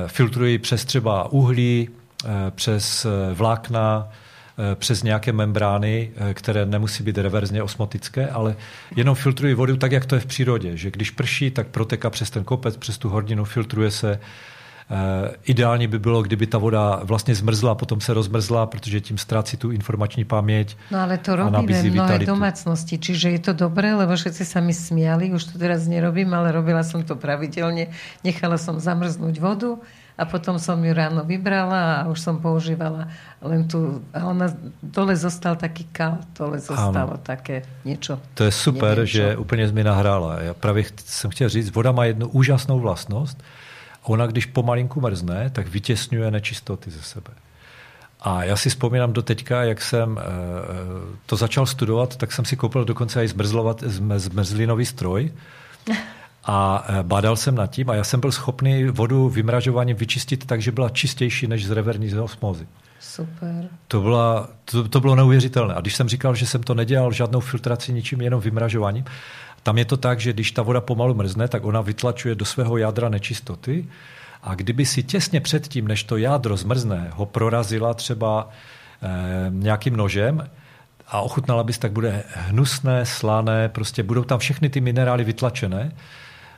Filtrují přes třeba uhlí, eh, přes eh, vlákna, přes nějaké membrány, které nemusí být reverzně osmotické, ale jenom filtrují vodu tak, jak to je v přírodě. Že když prší, tak proteká přes ten kopec, přes tu hordinu, filtruje se Eh, ideální by bylo, kdyby ta voda vlastně zmrzla, potom se rozmrzla, protože tím ztrácí tu informační paměť. No ale to robíme v mnohé domácnosti, čiže je to dobré, lebo všetci sa mi smiali, už to teraz nerobím, ale robila som to pravidelne. Nechala som zamrznúť vodu a potom som ju ráno vybrala a už som používala len tu, a ona, dole zostal taký kal, dole zostalo ano. také niečo. To je super, neviem, že úplně mi nahrála. Já právě jsem chtěl říct, voda má jednu úžasnou vlastnost, ona, když pomalinku mrzne, tak vytěsňuje nečistoty ze sebe. A já si vzpomínám do teďka, jak jsem eh, to začal studovat, tak jsem si koupil dokonce i zmrzlinový stroj a eh, bádal jsem nad tím a já jsem byl schopný vodu vymražováním vyčistit tak, že byla čistější než z reverní osmózy. Super. To, byla, to, to bylo neuvěřitelné. A když jsem říkal, že jsem to nedělal žádnou filtraci ničím, jenom vymražováním, tam je to tak, že když ta voda pomalu mrzne, tak ona vytlačuje do svého jádra nečistoty a kdyby si těsně předtím, než to jádro zmrzne, ho prorazila třeba nějakým nožem a ochutnala bys, tak bude hnusné, slané, prostě budou tam všechny ty minerály vytlačené.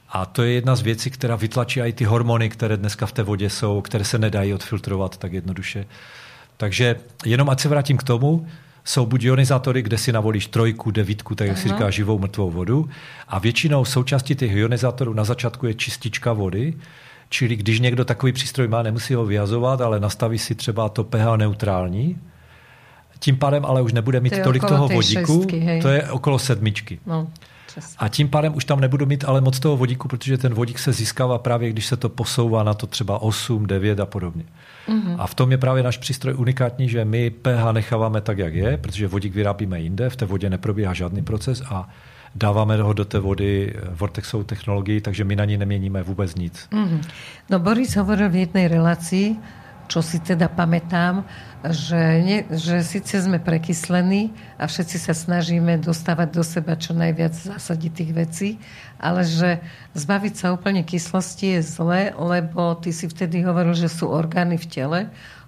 A to je jedna z věcí, která vytlačí i ty hormony, které dneska v té vodě jsou, které se nedají odfiltrovat tak jednoduše. Takže jenom ať se vrátím k tomu, jsou buď ionizátory, kde si navolíš trojku, devítku, tak jak si říká živou mrtvou vodu. A většinou součástí těch ionizátorů na začátku je čistička vody, čili když někdo takový přístroj má, nemusí ho vyhazovat, ale nastaví si třeba to pH neutrální, tím pádem ale už nebude mít to tolik toho vodíku, šestky, to je okolo sedmičky. No. A tím pádem už tam nebudu mít ale moc toho vodíku, protože ten vodík se získává právě, když se to posouvá na to třeba 8, 9 a podobně. Mm-hmm. A v tom je právě náš přístroj unikátní, že my pH necháváme tak, jak je, protože vodík vyrábíme jinde, v té vodě neprobíhá žádný proces a dáváme ho do té vody vortexovou technologii, takže my na ní neměníme vůbec nic. Mm-hmm. No Boris hovoril v jednej relácii, čo si teda pamätám, že, nie, že síce sme prekyslení a všetci sa snažíme dostávať do seba čo najviac zásadiť tých vecí, ale že zbaviť sa úplne kyslosti je zle, lebo ty si vtedy hovoril, že sú orgány v tele,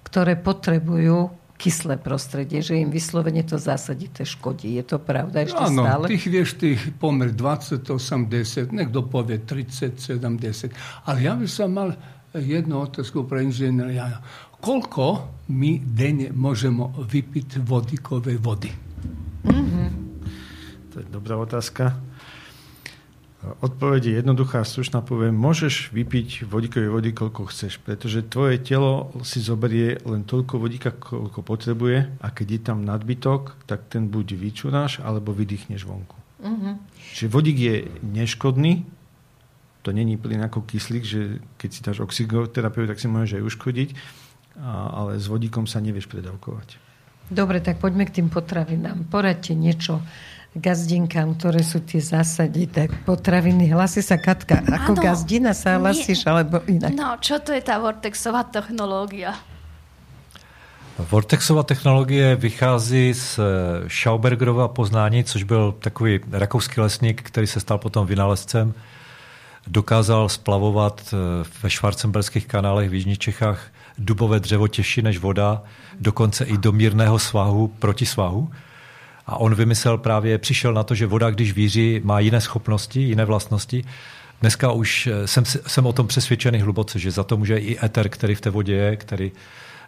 ktoré potrebujú kyslé prostredie, že im vyslovene to zásadité škodí. Je to pravda ešte Áno, stále? tých, vieš, tých pomer 20, 80, niekto povie 30, 70. Ale ja by som mal jednu otázku pre inžiniera. Koľko my denne môžeme vypiť vodíkovej vody? Mm-hmm. To je dobrá otázka. Odpoveď je jednoduchá, slušná poviem, môžeš vypiť vodíkovej vody, koľko chceš, pretože tvoje telo si zoberie len toľko vodíka, koľko potrebuje a keď je tam nadbytok, tak ten buď vyčuráš, alebo vydýchneš vonku. Mm-hmm. Čiže vodík je neškodný, to není plyn ako kyslík, že keď si dáš oxygoterapiu, tak si môžeš aj uškodiť, ale s vodíkom sa nevieš predávkovať. Dobre, tak poďme k tým potravinám. Poradte niečo gazdinkám, ktoré sú tie zásady, tak potraviny. Hlasí sa Katka. Ako ano, gazdina sa hlasíš, alebo inak? No, čo to je tá Vortexová technológia? Vortexová technologie vychází z Schaubergerova poznání, což byl takový rakouský lesník, který se stal potom vynálezcem dokázal splavovat eh, ve švarcemberských kanálech v Jižních Čechách dubové dřevo těžší než voda, dokonce i do mírného svahu proti svahu. A on vymyslel právě, přišel na to, že voda, když víří, má jiné schopnosti, jiné vlastnosti. Dneska už eh, jsem, jsem o tom přesvědčený hluboce, že za to může i eter, který v té vodě je, který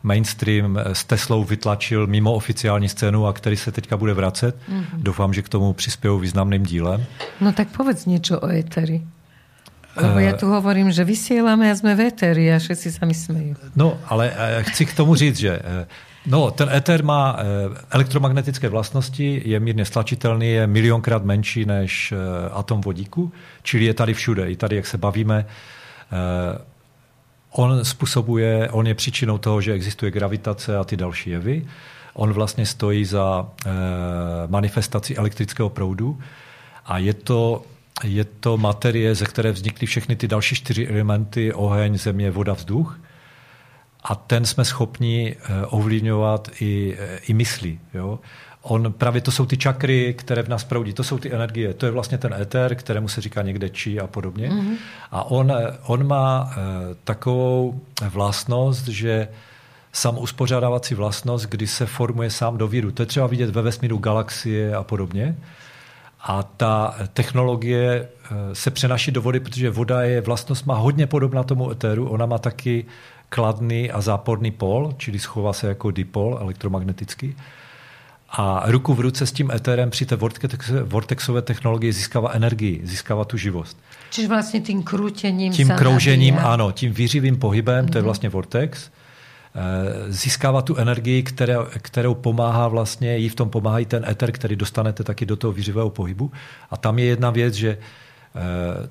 mainstream eh, s Teslou vytlačil mimo oficiální scénu a který se teďka bude vracet. Mm-hmm. Doufám, že k tomu přispějou významným dílem. No tak povedz něco o eteri. Lebo ja tu hovorím, že vysielame a sme veteri a všetci sa mi smejú. No, ale eh, chci k tomu říct, že eh, No, ten éter má eh, elektromagnetické vlastnosti, je mírně stlačitelný, je milionkrát menší než atom vodíku, čili je tady všude. I tady, jak se bavíme, on způsobuje, on je příčinou toho, že existuje gravitace a ty další jevy. On vlastně stojí za manifestací elektrického proudu a je to je to materie, ze které vznikly všechny ty další čtyři elementy, oheň, země, voda, vzduch. A ten jsme schopni eh, ovlivňovat i, eh, i myslí. Jo? On, právě to jsou ty čakry, které v nás proudí, to jsou ty energie, to je vlastně ten éter, kterému se říká někde či a podobně. Mm-hmm. A on, eh, on má takovou vlastnost, že sám uspořádávací vlastnost, kdy se formuje sám do víru. To je třeba vidět ve vesmíru galaxie a podobně. A ta technologie eh, se přenaší do vody, protože voda je vlastnost má hodně podobná tomu etéru. Ona má taky kladný a záporný pol, čili schová se jako dipol elektromagnetický. A ruku v ruce s tím etérem při té vortexové technologii získává energii, získává tu živost. Čiže vlastně tím krutěním Tím kroužením, ano, tím výřivým pohybem, mm-hmm. to je mhm. vlastně vortex získává tu energii, které, kterou pomáhá vlastně, jí v tom pomáhá ten eter, který dostanete taky do toho výřivého pohybu. A tam je jedna věc, že eh,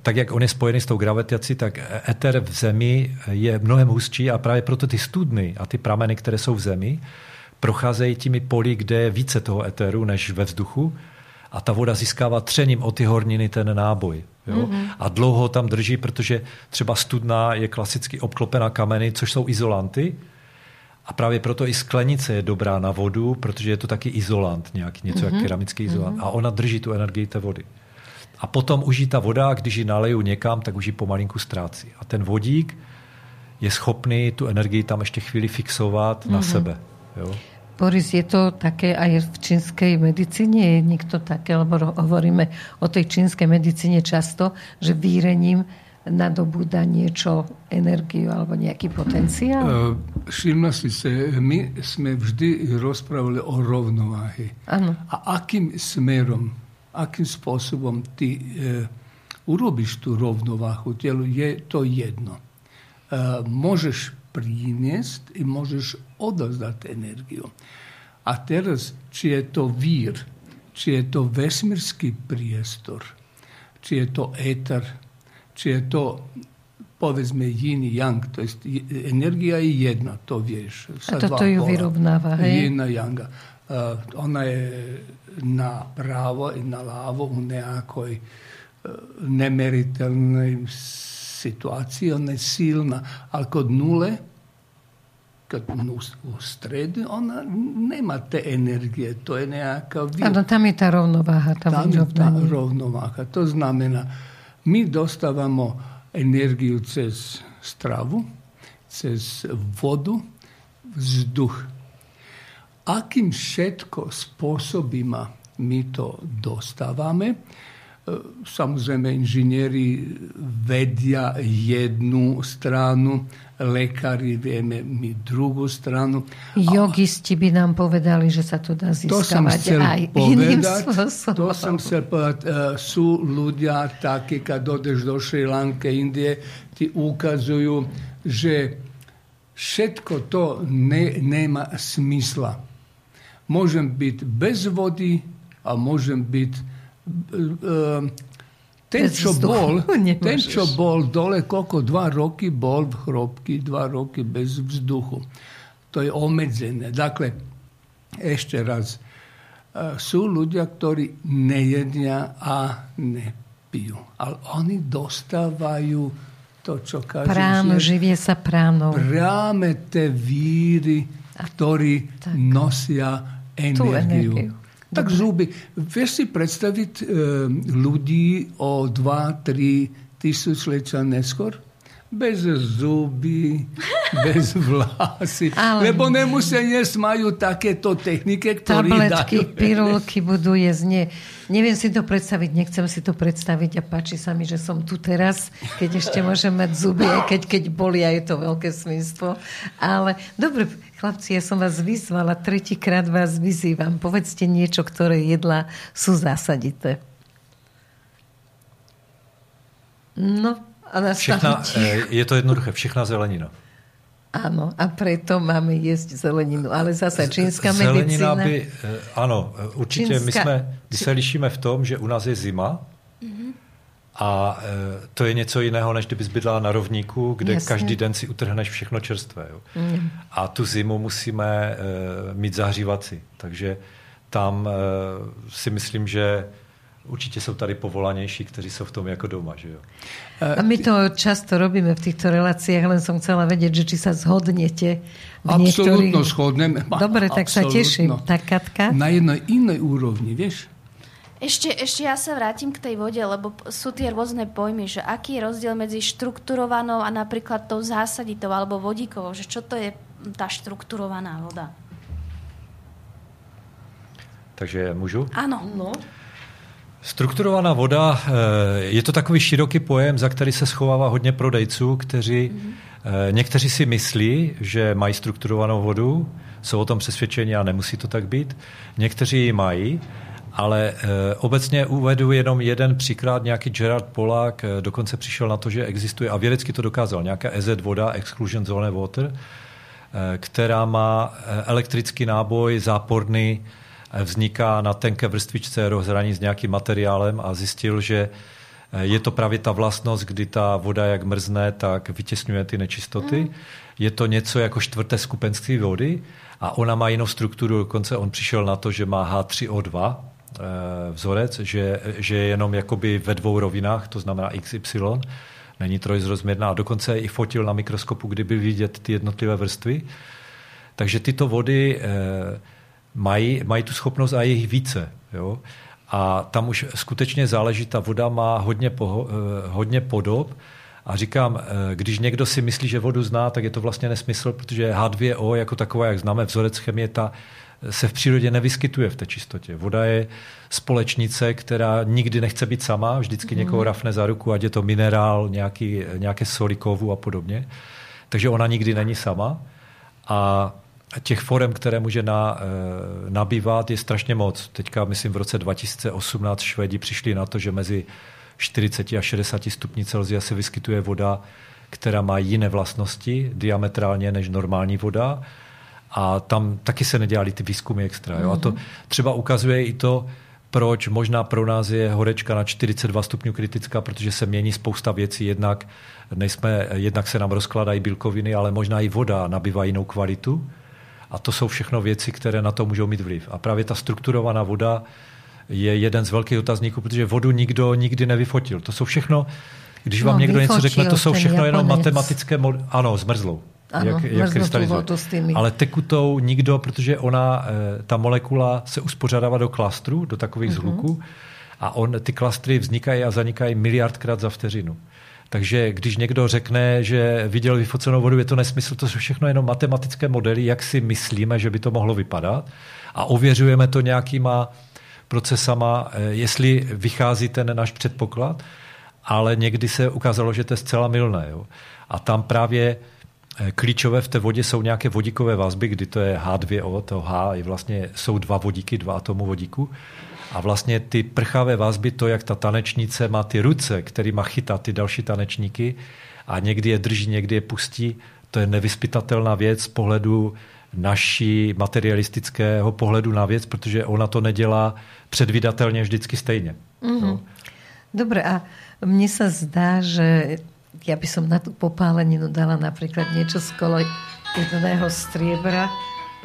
tak jak on je spojený s tou gravitací, tak eter v Zemi je mnohem hustší a právě proto ty studny a ty prameny, které jsou v Zemi, procházejí těmi poli, kde je více toho eteru než ve vzduchu a ta voda získává třením o ty horniny ten náboj. Jo? Mm-hmm. A dlouho tam drží, protože třeba studna je klasicky obklopená kameny, což jsou izolanty, a právě proto i sklenice je dobrá na vodu, protože je to taky izolant, nějaký, něco mm-hmm. jak mhm. keramický izolant. Mm-hmm. A ona drží tu energii té vody. A potom už ta voda, když ji naleju někam, tak už ji pomalinku ztrácí. A ten vodík je schopný tu energii tam ještě chvíli fixovat mm-hmm. na mhm. sebe. Jo? Boris, je to také aj v čínskej medicíne? Je niekto také, lebo hovoríme o tej čínskej medicíne často, že výrením nadobúda niečo, energiu alebo nejaký potenciál? Uh, všimla si sa, my sme vždy rozprávali o rovnováhe. Ano. A akým smerom, akým spôsobom ty uh, urobíš tú rovnováhu telu, je to jedno. Uh, môžeš priniesť i môžeš odozdať energiu. A teraz, či je to vír, či je to vesmírský priestor, či je to éter, či je to povedzme yin yang, to jest energia je jedna, to vieš. Sa A toto ju vyrovnáva, hej? Yin a yang. Uh, ona je na pravo i na lavo u nejakoj uh, nemeriteľnej situaciji, ona je silna, ali kod nule, kad u, u stredu, ona nema te energije, to je nejaká... Áno, tam je tá rovnováha. Tam, tam je rovnováha. To znamená, mi dostávamo energiju cez stravu, cez vodu, vzduch. Akim všetko spôsobima mi to dostávame, Samozrejme, inžinieri vedia jednu stranu, lekári vieme my druhú stranu. Jogisti by nám povedali, že sa to dá získavať aj povedať, iným spôsobom. To som chcel povedať. E, sú ľudia takí, keď odeš do Šri Lanke, Indie, ti ukazujú, že všetko to ne, nemá smysla. Môžem byť bez vody a môžem byť Ehm, ten, čo bol, ten, čo bol dole, koľko, dva roky bol v chrobky, dva roky bez vzduchu. To je obmedzené. Dakle, ešte raz, e, sú ľudia, ktorí nejedia a nepijú. Ale oni dostávajú to, čo kažeš. Práno, živie sa pránom. Práve tie víry, ktorí nosia energiu. energiu. Tak zuby. Vieš si predstaviť e, ľudí o 2-3 tisíclecia neskôr? Bez zuby, bez vlasy. Ale... Lebo nemusia jesť, majú takéto technike, ktoré Tabletky, dajú. pirulky budú jesť. Nie. Neviem si to predstaviť, nechcem si to predstaviť a páči sa mi, že som tu teraz, keď ešte môžem mať zuby, aj keď, keď boli, a je to veľké svinstvo. Ale dobre, Chlapci, ja som vás vyzvala, tretíkrát vás vyzývam. Povedzte niečo, ktoré jedla sú zásadité. No, a Všechna, eh, je to jednoduché, všechna zelenina. Áno, a preto máme jesť zeleninu. Ale zase Zelenina medicína... By, eh, áno, určite čínska... my, sme, my sa lišíme v tom, že u nás je zima a e, to je něco jiného, než kdyby bydlela na rovníku, kde Jasně. každý den si utrhneš všechno čerstvé. Jo. Mm. A tu zimu musíme e, mít zahřívací. Takže tam e, si myslím, že určitě jsou tady povolanější, kteří jsou v tom jako doma. Že jo? A my to často robíme v týchto reláciách, len som chcela vedieť, že či sa zhodnete. Absolutno niektorých... shodneme. Dobre, tak sa teším. Tak Katka? Na jednej inej úrovni, vieš? Ešte, ešte ja sa vrátim k tej vode, lebo sú tie rôzne pojmy, že aký je rozdiel medzi štrukturovanou a napríklad tou zásaditou alebo vodíkovou, že čo to je tá štrukturovaná voda? Takže můžu? Ano. No. Strukturovaná voda eh, je to takový široký pojem, za který se schovává hodně prodejců, kteří mm-hmm. někteří si myslí, že mají strukturovanou vodu, jsou o tom přesvědčeni a nemusí to tak být. Někteří ji mají ale e, obecně uvedu jenom jeden příklad. Nějaký Gerard Polák e, dokonce přišel na to, že existuje, a vědecky to dokázal, nějaká EZ voda, Exclusion Zone Water, e, která má elektrický náboj záporný, vzniká na tenké vrstvičce rozhraní s nějakým materiálem a zjistil, že je to právě ta vlastnost, kdy ta voda, jak mrzne, tak vytěsňuje ty nečistoty. Mm. Je to něco jako čtvrté skupenství vody a ona má jinou strukturu, dokonce on přišel na to, že má H3O2, Eh, vzorec, že, že je jenom jakoby ve dvou rovinách, to znamená XY, není trojzrozměrná a dokonce i fotil na mikroskopu, kdy byl vidět ty jednotlivé vrstvy. Takže tyto vody eh, mají, mají tu schopnost a je jich více. Jo? A tam už skutečně záleží, ta voda má hodně, poho, eh, hodně podob A říkám, eh, když někdo si myslí, že vodu zná, tak je to vlastně nesmysl, protože H2O jako taková, jak známe vzorec chemie, ta se v přírodě nevyskytuje v té čistotě. Voda je společnice, která nikdy nechce být sama, vždycky někoho mhm. rafne za ruku, ať je to minerál, nějaký, nějaké soli kovu a podobně. Takže ona nikdy není sama. A těch forem, které může na, e, nabývat, je strašně moc. Teďka, myslím, v roce 2018 Švedi přišli na to, že mezi 40 a 60 stupni Celsia se vyskytuje voda, která má jiné vlastnosti diametrálně než normální voda. A tam taky se nedělali ty výzkumy extra. Jo? A to mhm. třeba ukazuje i to, proč možná pro nás je horečka na 42 stupňů kritická, protože se mění spousta věcí. Jednak, nejsme, jednak se nám rozkladají bílkoviny, ale možná i voda nabývá jinou kvalitu. A to jsou všechno věci, které na to můžou mít vliv. A právě ta strukturovaná voda je jeden z velkých otazníků, protože vodu nikdo nikdy nevyfotil. To jsou všechno, když vám no, někdo něco řekne, to jsou všechno jenom matematické... Mod- ano, zmrzlou. Ano, jak, jak krystalizuje. Ale tekutou nikdo, protože ona, eh, ta molekula se uspořádává do klastru, do takových uh-huh. zhluků a on, ty klastry vznikají a zanikají miliardkrát za vteřinu. Takže když někdo řekne, že viděl vyfocenou vodu, je to nesmysl, to jsou všechno jenom matematické modely, jak si myslíme, že by to mohlo vypadat a ověřujeme to nějakýma procesama, eh, jestli vychází ten náš předpoklad, ale někdy se ukázalo, že to je zcela milné. Jo. A tam právě klíčové v té vodě jsou nějaké vodíkové vazby, kdy to je H2O, to H je vlastně, jsou dva vodíky, dva atomu vodíku. A vlastně ty prchavé vazby, to, jak ta tanečnice má ty ruce, kterýma chytá ty další tanečníky a někdy je drží, někdy je pustí, to je nevyspytatelná věc z pohledu naší materialistického pohledu na věc, protože ona to nedělá předvídatelně vždycky stejně. Mm-hmm. No. Dobre, a mne sa zdá, že ja by som na tú popáleninu dala napríklad niečo z jedného striebra.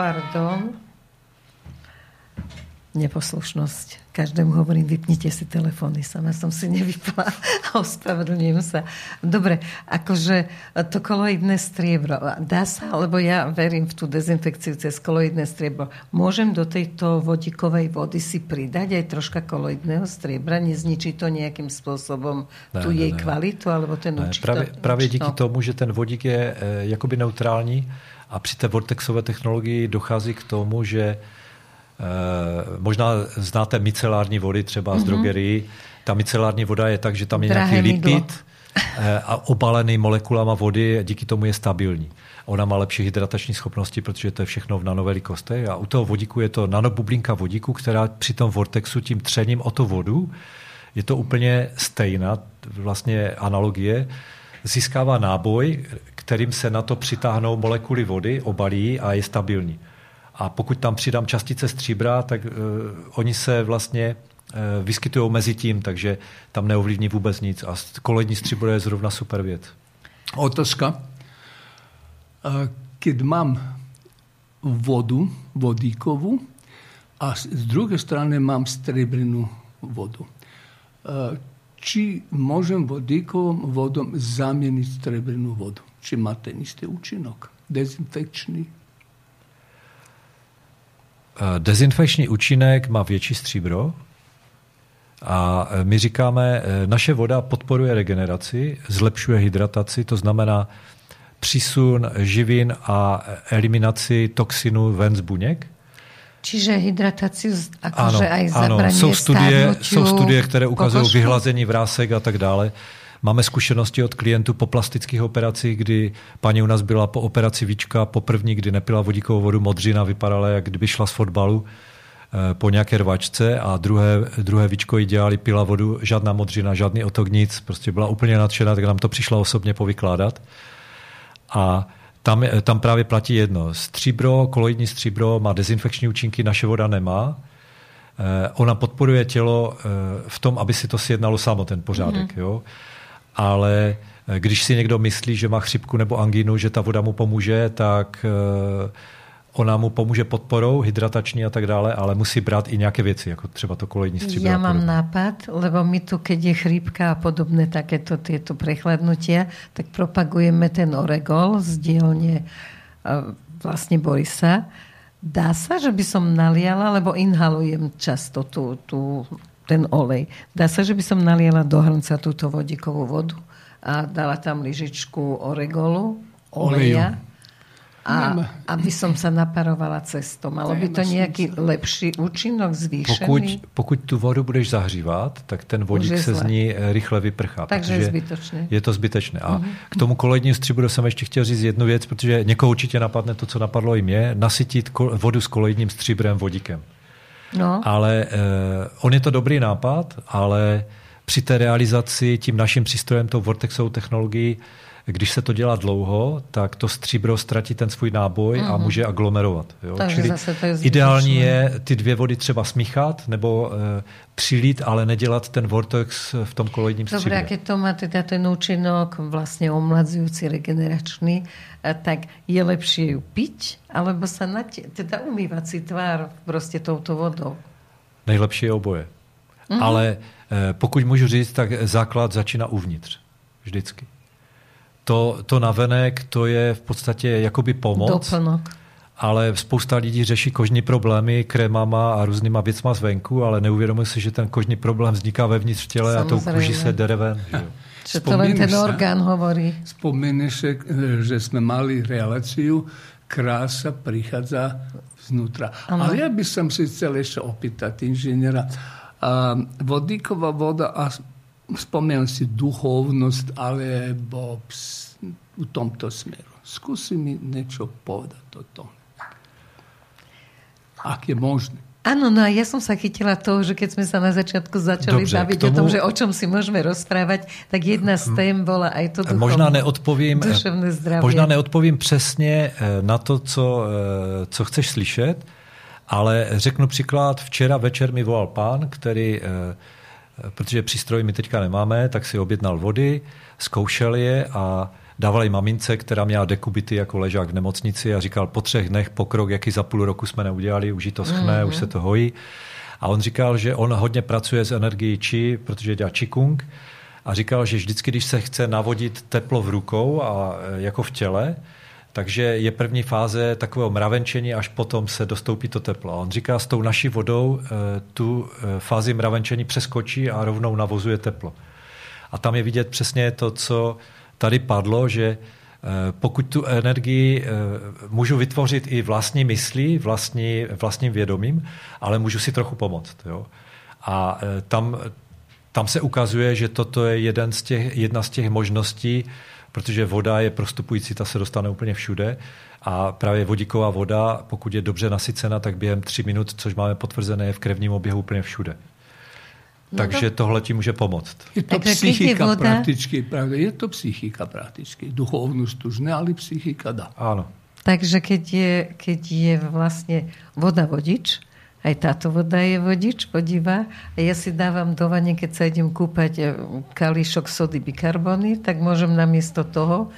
Pardon neposlušnosť. Každému hovorím, vypnite si telefóny. Sama som si nevypla a ospravedlňujem sa. Dobre, akože to koloidné striebro, dá sa, alebo ja verím v tú dezinfekciu cez koloidné striebro. Môžem do tejto vodíkovej vody si pridať aj troška koloidného striebra? Nezničí to nejakým spôsobom ne, tu ne, jej ne. kvalitu, alebo ten ne, Právě, právě díky tomu, že ten vodík je e, jakoby neutrální a při té vortexové technologii dochází k tomu, že možná znáte micelární vody třeba mm-hmm. z mhm. drogerii. Ta micelární voda je tak, že tam je Drahé nějaký lipid eh, a obalený molekulama vody, díky tomu je stabilní. Ona má lepší hydratační schopnosti, protože to je všechno v nanovelikostech. A u toho vodíku je to nanobublinka vodíku, která při tom vortexu tím třením o tu vodu, je to úplně stejná vlastně analogie, získává náboj, kterým se na to přitáhnou molekuly vody, obalí a je stabilní. A pokud tam přidám částice stříbra, tak uh, oni se vlastně uh, vyskytují mezi tím, takže tam neovlivní vůbec nic. A kolední stříbro je zrovna super věc. Otázka. Keď mám vodu, vodíkovou, a z druhé strany mám stříbrnou vodu. Či môžem vodíkovom vodom zamieniť strebrenú vodu? Či má ten istý účinok? Eh, dezinfekční účinek má větší stříbro a eh, my říkáme, eh, naše voda podporuje regeneraci, zlepšuje hydrataci, to znamená přísun živin a eliminaci toxinů ven z buněk. Čiže hydrataci akože aj ano, jsou studie, jsou studie, které ukazují vyhlazení vrásek a tak dále. Máme zkušenosti od klientů po plastických operacích, kdy paní u nás byla po operaci víčka poprvní, kdy nepila vodíkovou vodu modřina, vypadala, jak kdyby šla z fotbalu eh, po nějaké rvačce a druhé, druhé víčko jí dělali, pila vodu, žádná modřina, žádný otok, nic. Prostě byla úplně nadšená, tak nám to přišla osobně povykládat. A tam, tam právě platí jedno. Stříbro, koloidní stříbro má dezinfekční účinky, naše voda nemá. Eh, ona podporuje tělo eh, v tom, aby si to sjednalo samo, ten pořádek. Mm-hmm. Jo? Ale eh, když si někdo myslí, že má chřipku nebo angínu, že ta voda mu pomůže, tak eh, ona mu pomůže podporou, hydratační a tak dále, ale musí brát i nějaké věci, jako třeba to kolejní stříbro. Já mám nápad, lebo my tu, keď je chrípka a podobné takéto tieto prechladnutia, tak propagujeme ten oregol z dielne vlastne Borisa. Dá sa, že by som naliala, lebo inhalujem často tú, tú ten olej. Dá sa, že by som naliela do hrnca túto vodíkovú vodu a dala tam lyžičku oregolu, Oleju. oleja a aby som sa naparovala cestou. Malo by to nejaký lepší účinok, zvýšený? Pokud, pokud tu vodu budeš zahřívat, tak ten vodík je se z ní eh, rychle vyprchá. Takže je zbytočné. Je to zbytečné. A k tomu koloidnímu stříbru jsem ještě chtěl říct jednu věc, protože někoho určitě napadne to, co napadlo i mě, nasytit vodu s koloidním stříbrem vodíkem. No, Ale eh, on je to dobrý nápad, ale při té realizaci tím naším přístrojem, tou Vortexovou technologií, když se to dělá dlouho, tak to stříbro ztratí ten svůj náboj a může aglomerovat. Jo? Takže Čili zase to je ideální je ty dvě vody třeba smíchat nebo eh, přilít, ale nedělat ten Vortex v tom koloidním Dobre, stříbře. a keď to má teda ten účinok vlastne omladzujúci, regeneračný, tak je lepšie ju piť, alebo sa natie, teda umývať si tvár proste touto vodou. Nejlepší je oboje. Mhm. Mm-hmm. Ale eh, pokud můžu říct, tak základ začíná uvnitř. Vždycky. To, to navenek, to je v podstatě jakoby pomoc, Doplnok. Ale spousta lidí řeší kožní problémy krémama a různýma věcma zvenku, ale neuvědomuje si, že ten kožní problém vzniká vevnitř v těle a tou Samozřejmě. kůži se dere ven. to len ten orgán hovorí. Spomeneš, eh, že sme mali reláciu, krása prichádza znútra. Áno. Ale ja by som si chcel ešte opýtať inžiniera. A vodíková voda a spomenul si duchovnosť alebo ps- v tomto smeru. Skúsi mi niečo povedať o tom. Ak je možné. Áno, no a ja som sa chytila toho, že keď sme sa na začiatku začali Dobře, baviť tomu- o tom, že o čom si môžeme rozprávať, tak jedna z tém bola aj to duchovné. Možná neodpovím, Duševné zdravie. možná neodpovím přesně eh, na to, co, eh, co chceš slyšet, ale řeknu příklad. Včera večer mi volal pán, který, eh, protože přístroj my teďka nemáme, tak si objednal vody, zkoušel je a dával ji mamince, která měla dekubity jako ležák v nemocnici a říkal po třech dnech pokrok, jaký za půl roku jsme neudělali, už to schne, mm-hmm. už se to hojí. A on říkal, že on hodně pracuje s energií či, protože dělá čikung, a říkal, že vždycky, když se chce navodit teplo v rukou a e, jako v těle, takže je první fáze takového mravenčení, až potom se dostoupí to teplo. A on říká, s tou naší vodou e, tu e, fázi mravenčení přeskočí a rovnou navozuje teplo. A tam je vidět přesně to, co tady padlo, že e, pokud tu energii e, můžu vytvořit i vlastní myslí, vlastní, vlastním vědomím, ale můžu si trochu pomoct. Jo? A e, tam, tam se ukazuje, že toto je jeden z těch, jedna z těch možností, protože voda je prostupující, ta se dostane úplně všude. A právě vodíková voda, pokud je dobře nasycena, tak během tři minut, což máme potvrzené, je v krevním oběhu úplně všude. Takže tohle ti může pomoct. Je to Takže keď je psychika voda- prakticky, pravda. Je to psychika prakticky. Duchovnosť už ne, ale psychika dá. Áno. Takže keď je, keď je vlastne voda vodič, aj táto voda je vodič, vodivá, a ja si dávam do vane, keď sa idem kúpať e, kalíšok sody bikarbony, tak môžem namiesto toho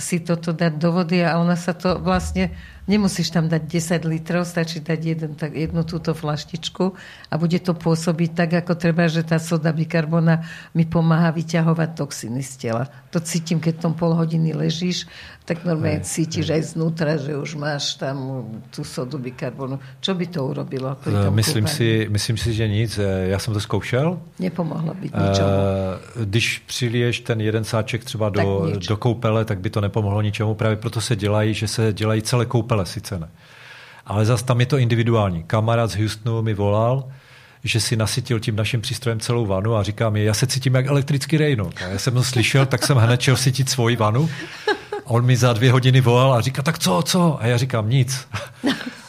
si toto dať do vody a ona sa to vlastne, nemusíš tam dať 10 litrov, stačí dať jeden, tak, jednu túto flaštičku a bude to pôsobiť tak, ako treba, že tá soda bikarbona mi pomáha vyťahovať toxiny z tela. To cítim, keď tom pol hodiny ležíš, tak normálne cítiš aj znútra, že už máš tam tú sodu bikarbonu. Čo by to urobilo? pri tom Eh, Myslím kúpaní? si, myslím si, že nic. Eh, Já jsem to zkoušel. Nepomohlo ničomu. Eh, Když přiliješ ten jeden sáček třeba do, do koupele, tak by to nepomohlo ničemu. Právě proto se dělají, že se dělají celé koupele, sice ne. Ale zase tam je to individuální. Kamarád z Houstonu mi volal, že si nasytil tím naším přístrojem celou vanu a říká mi, já se cítím jak elektrický rejnok. A já jsem to slyšel, tak jsem hned šel sytit svoji vanu. A on mi za dvě hodiny volal a říká, tak co, co? A já říkám, nic.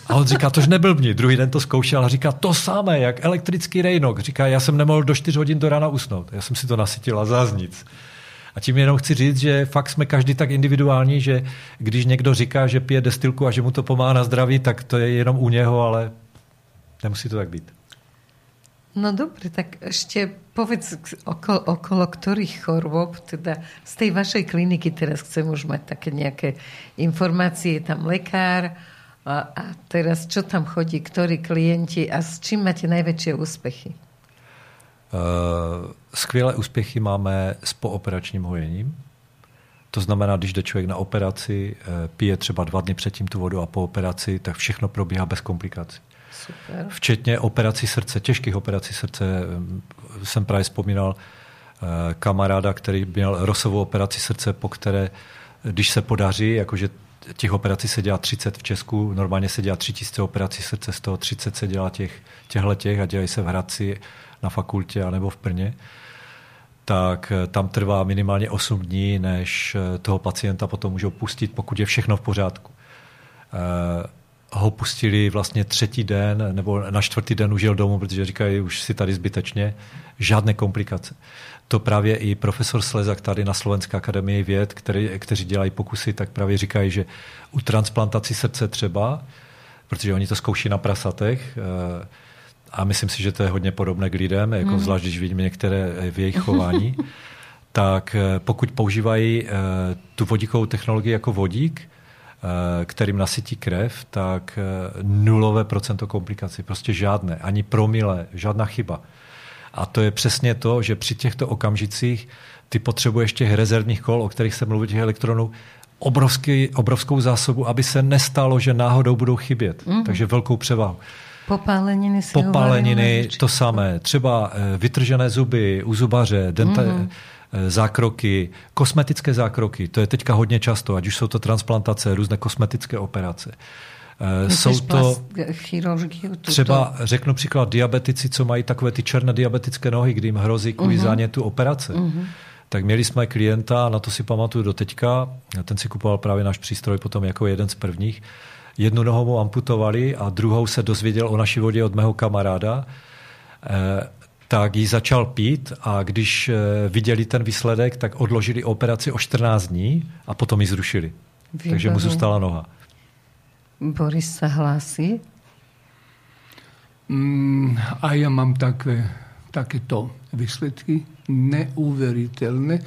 A on říká, tož neblbni. Druhý den to zkoušel a říká, to samé, jak elektrický rejnok. Říká, já jsem nemohl do 4 hodin do rána usnout. Já jsem si to nasytil a zás nic. A tím jenom chci říct, že fakt jsme každý tak individuální, že když někdo říká, že pije destilku a že mu to pomáhá na zdraví, tak to je jenom u něho, ale nemusí to tak být. No dobre, tak ešte povedz, okolo, okolo ktorých chorôb, teda z tej vašej kliniky teraz chcem už mať také nejaké informácie, je tam lekár a, a teraz čo tam chodí, ktorí klienti a s čím máte najväčšie úspechy? Eh, Skvělé úspěchy máme s pooperačním hojením. To znamená, když jde člověk na operaci, eh, pije třeba dva dny předtím tu vodu a po operaci, tak všechno probíhá bez komplikací. Super. Včetně operací srdce, těžkých operací srdce. Jsem právě vzpomínal kamaráda, který měl rosovou operaci srdce, po které, když se podaří, jakože těch operací se dělá 30 v Česku, normálně se dělá 3000 operací srdce, z toho 30 se dělá těch, těchto těch a dělají se v Hradci na fakultě anebo v Brně tak eh, tam trvá minimálně 8 dní, než eh, toho pacienta potom můžou pustit, pokud je všechno v pořádku. Eh, ho pustili vlastně třetí den, nebo na čtvrtý den už jel domů, protože říkají, už si tady zbytečně, žádné komplikace. To právě i profesor Slezak tady na Slovenské akademii věd, který, kteří dělají pokusy, tak právě říkají, že u transplantací srdce třeba, protože oni to zkouší na prasatech, a myslím si, že to je hodně podobné k lidem, jako mm. zvlášť, když vidíme některé v jejich chování, tak eh, pokud používají eh, tu vodíkovou technologii jako vodík, eh, kterým nasytí krev, tak nulové procento komplikací, prostě žádné, ani promile, žádná chyba. A to je přesně to, že při těchto okamžicích ty potřebuješ těch rezervních kol, o kterých se mluví, těch elektronů, obrovský, obrovskou zásobu, aby se nestalo, že náhodou budou chybět. Mm. Takže velkou převahu. Popáleniny Popáleniny, to samé. Třeba eh, vytržené zuby u zubaře, denta, mm-hmm. Zákroky, kosmetické zákroky, to je teďka hodně často, ať už jsou to transplantace, různé kosmetické operace. Eh, jsou to třeba, řeknu příklad, diabetici, co mají takové ty černé diabetické nohy, kdy jim hrozí kvůli uh-huh. zánětu operace. Uh-huh. Tak měli jsme klienta, na to si pamatuju do teďka, ten si kupoval právě náš přístroj potom jako jeden z prvních, jednu nohu mu amputovali a druhou se dozvěděl o naší vodě od mého kamaráda, eh, tak ji začal pít a když eh, viděli ten výsledek, tak odložili operaci o 14 dní a potom ji zrušili. Výborný. Takže mu zůstala noha. Boris se hlásí? Mm, a já mám také, takéto výsledky neuveriteľné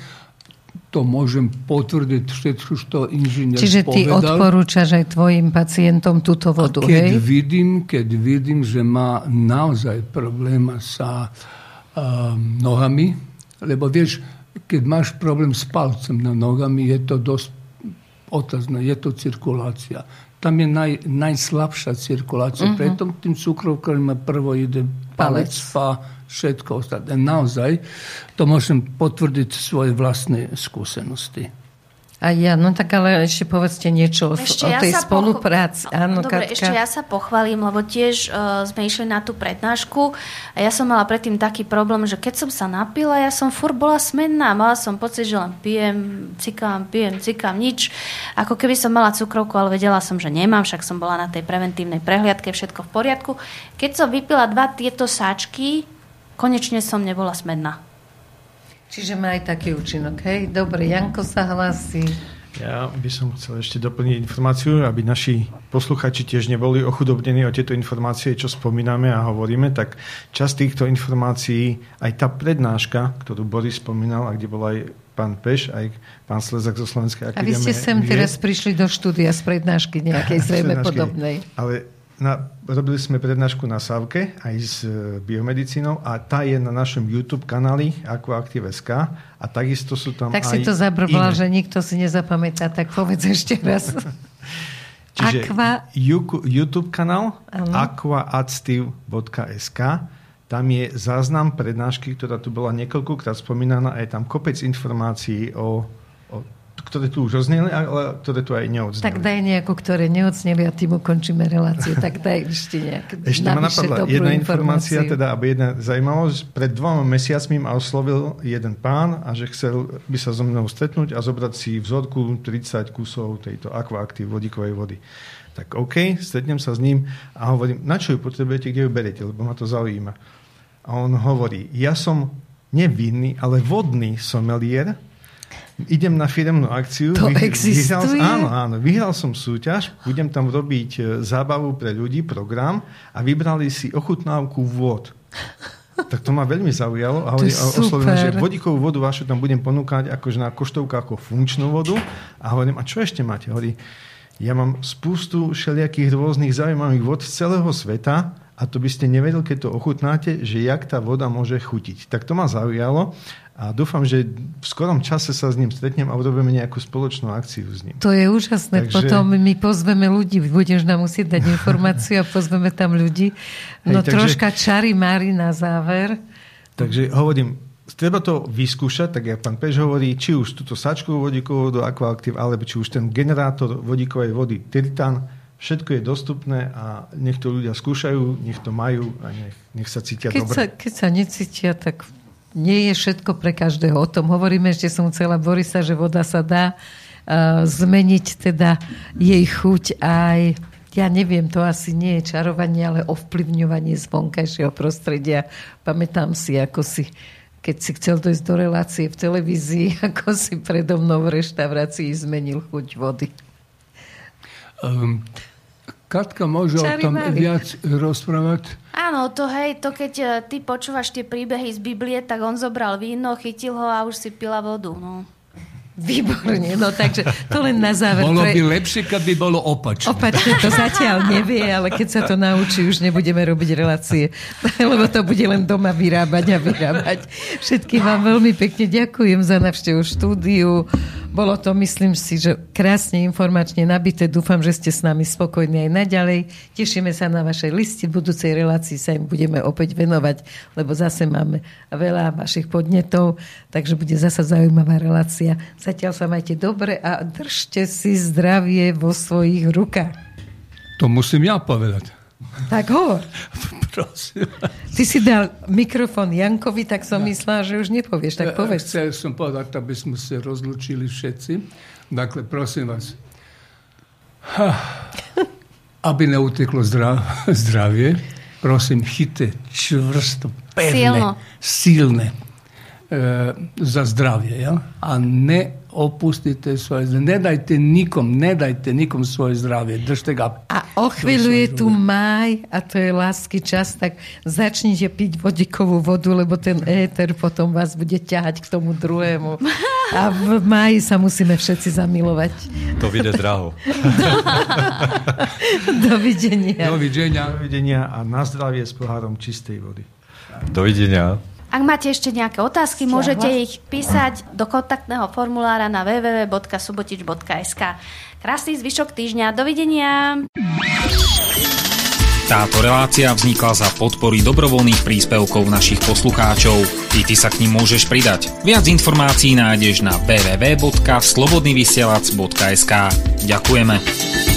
to môžem potvrdiť všetko, čo inžinier Čiže ty povedal. odporúčaš aj tvojim pacientom túto vodu, A keď hej? Vidím, keď vidím, že má naozaj probléma sa uh, nohami, lebo vieš, keď máš problém s palcem na nohami, je to dosť otázne, je to cirkulácia. Tam je naj, najslabšia cirkulácia, uh-huh. preto tým cukrovkami prvo ide palec, palec. pa všetko ostatné. Naozaj to môžem potvrdiť svoje vlastné skúsenosti. A ja, no tak ale ešte povedzte niečo ešte o ja tej spolupráci. Poch... Áno, Dobre, Katka. ešte ja sa pochválim, lebo tiež uh, sme išli na tú prednášku a ja som mala predtým taký problém, že keď som sa napila, ja som fur bola smenná. Mala som pocit, že len pijem, cikám, pijem, cikám, nič. Ako keby som mala cukrovku, ale vedela som, že nemám, však som bola na tej preventívnej prehliadke, všetko v poriadku. Keď som vypila dva tieto sáčky, konečne som nebola smedná. Čiže má aj taký účinok, hej? Dobre, Janko sa hlasí. Ja by som chcel ešte doplniť informáciu, aby naši posluchači tiež neboli ochudobnení o tieto informácie, čo spomíname a hovoríme, tak časť týchto informácií, aj tá prednáška, ktorú Boris spomínal a kde bol aj pán Peš, aj pán Slezak zo Slovenskej akadémie. A vy ste sem vie, teraz prišli do štúdia z prednášky nejakej zrejme podobnej. Ale na, robili sme prednášku na Savke aj s e, biomedicínou a tá je na našom YouTube kanáli Aquaactive.sk a takisto sú tam Tak aj si to zabrbla, že nikto si nezapamätá, tak povedz ešte raz. Čiže Aqua... YouTube kanál aquaactive.sk tam je záznam prednášky, ktorá tu bola niekoľkokrát spomínaná a je tam kopec informácií o ktoré tu už ozneli, ale ktoré tu aj neodzneli. Tak daj nejakú, ktoré neodzneli a tým ukončíme reláciu. tak daj ešte nejak. Ešte ma napadla jedna informácia, teda, aby jedna zaujímavosť. Pred dvoma mesiacmi ma oslovil jeden pán a že chcel by sa so mnou stretnúť a zobrať si vzorku 30 kusov tejto Aquaactive vodíkovej vody. Tak OK, stretnem sa s ním a hovorím, na čo ju potrebujete, kde ju berete, lebo ma to zaujíma. A on hovorí, ja som nevinný, ale vodný somelier, idem na firemnú akciu. To vy, existuje? Vyhral, áno, áno. Vyhral som súťaž, budem tam robiť e, zábavu pre ľudí, program a vybrali si ochutnávku vôd. Tak to ma veľmi zaujalo a oslovím, že vodíkovú vodu vašu tam budem ponúkať akože na koštovku ako funkčnú vodu a hovorím, a čo ešte máte? Hovorí, ja mám spustu všelijakých rôznych zaujímavých vod z celého sveta a to by ste nevedel, keď to ochutnáte, že jak tá voda môže chutiť. Tak to ma zaujalo a dúfam, že v skorom čase sa s ním stretnem a urobíme nejakú spoločnú akciu s ním. To je úžasné. Takže... Potom my pozveme ľudí. Budeš nám musieť dať informáciu a pozveme tam ľudí. No Hej, takže... troška čary mári na záver. Takže hovorím, treba to vyskúšať, tak jak pán Peš hovorí, či už túto sačkovú vodíkovú vodu Aquaactive, alebo či už ten generátor vodíkovej vody Tiritan, všetko je dostupné a nech to ľudia skúšajú, nech to majú a nech, nech sa cítia keď dobre. Sa, keď sa necítia, tak nie je všetko pre každého. O tom hovoríme, ešte som chcela Borisa, že voda sa dá uh, zmeniť teda jej chuť aj ja neviem, to asi nie je čarovanie, ale ovplyvňovanie z vonkajšieho prostredia. Pamätám si, ako si keď si chcel dojsť do relácie v televízii, ako si predo mnou v reštaurácii zmenil chuť vody. Um, Katka môže Čari o tom viac rozprávať? Áno, to hej, to keď uh, ty počúvaš tie príbehy z Biblie, tak on zobral víno, chytil ho a už si pila vodu. No. Výborne, no takže to len na záver. Bolo by lepšie, keby bolo opačne. Opačne to zatiaľ nevie, ale keď sa to naučí, už nebudeme robiť relácie, lebo to bude len doma vyrábať a vyrábať. Všetkým vám veľmi pekne ďakujem za navštevu štúdiu. Bolo to, myslím si, že krásne informačne nabité. Dúfam, že ste s nami spokojní aj naďalej. Tešíme sa na vašej listi. V budúcej relácii sa im budeme opäť venovať, lebo zase máme veľa vašich podnetov, takže bude zase zaujímavá relácia. Zatiaľ sa majte dobre a držte si zdravie vo svojich rukách. To musím ja povedať. Tak hovor. Prosím. Ty si dal mikrofon Jankovi, tak som ja. myslela, že už nepovieš, tak povedz. Chcel som povedať, aby sme sa rozlučili všetci. Dakle, prosím vás, ha, aby neuteklo zdrav, zdravie, prosím, chyte čvrsto, pevne, Silno. silné za zdravie. Ja? A ne opustite svoje zdravie. Nedajte nikom, nedajte nikom svoje zdravie. Držte ga. A o chvíľu je tu maj a to je lásky čas, tak začnite piť vodíkovú vodu, lebo ten éter potom vás bude ťahať k tomu druhému. A v máji sa musíme všetci zamilovať. To vyjde draho. Dovidenia. Dovidenia. Dovidenia a na zdravie s pohárom čistej vody. Dovidenia. Ak máte ešte nejaké otázky, Stiahla. môžete ich písať do kontaktného formulára na www.subotič.sk. Krásny zvyšok týždňa. Dovidenia. Táto relácia vznikla za podpory dobrovoľných príspevkov našich poslucháčov. I ty sa k ním môžeš pridať. Viac informácií nájdeš na www.slobodnyvysielac.sk Ďakujeme.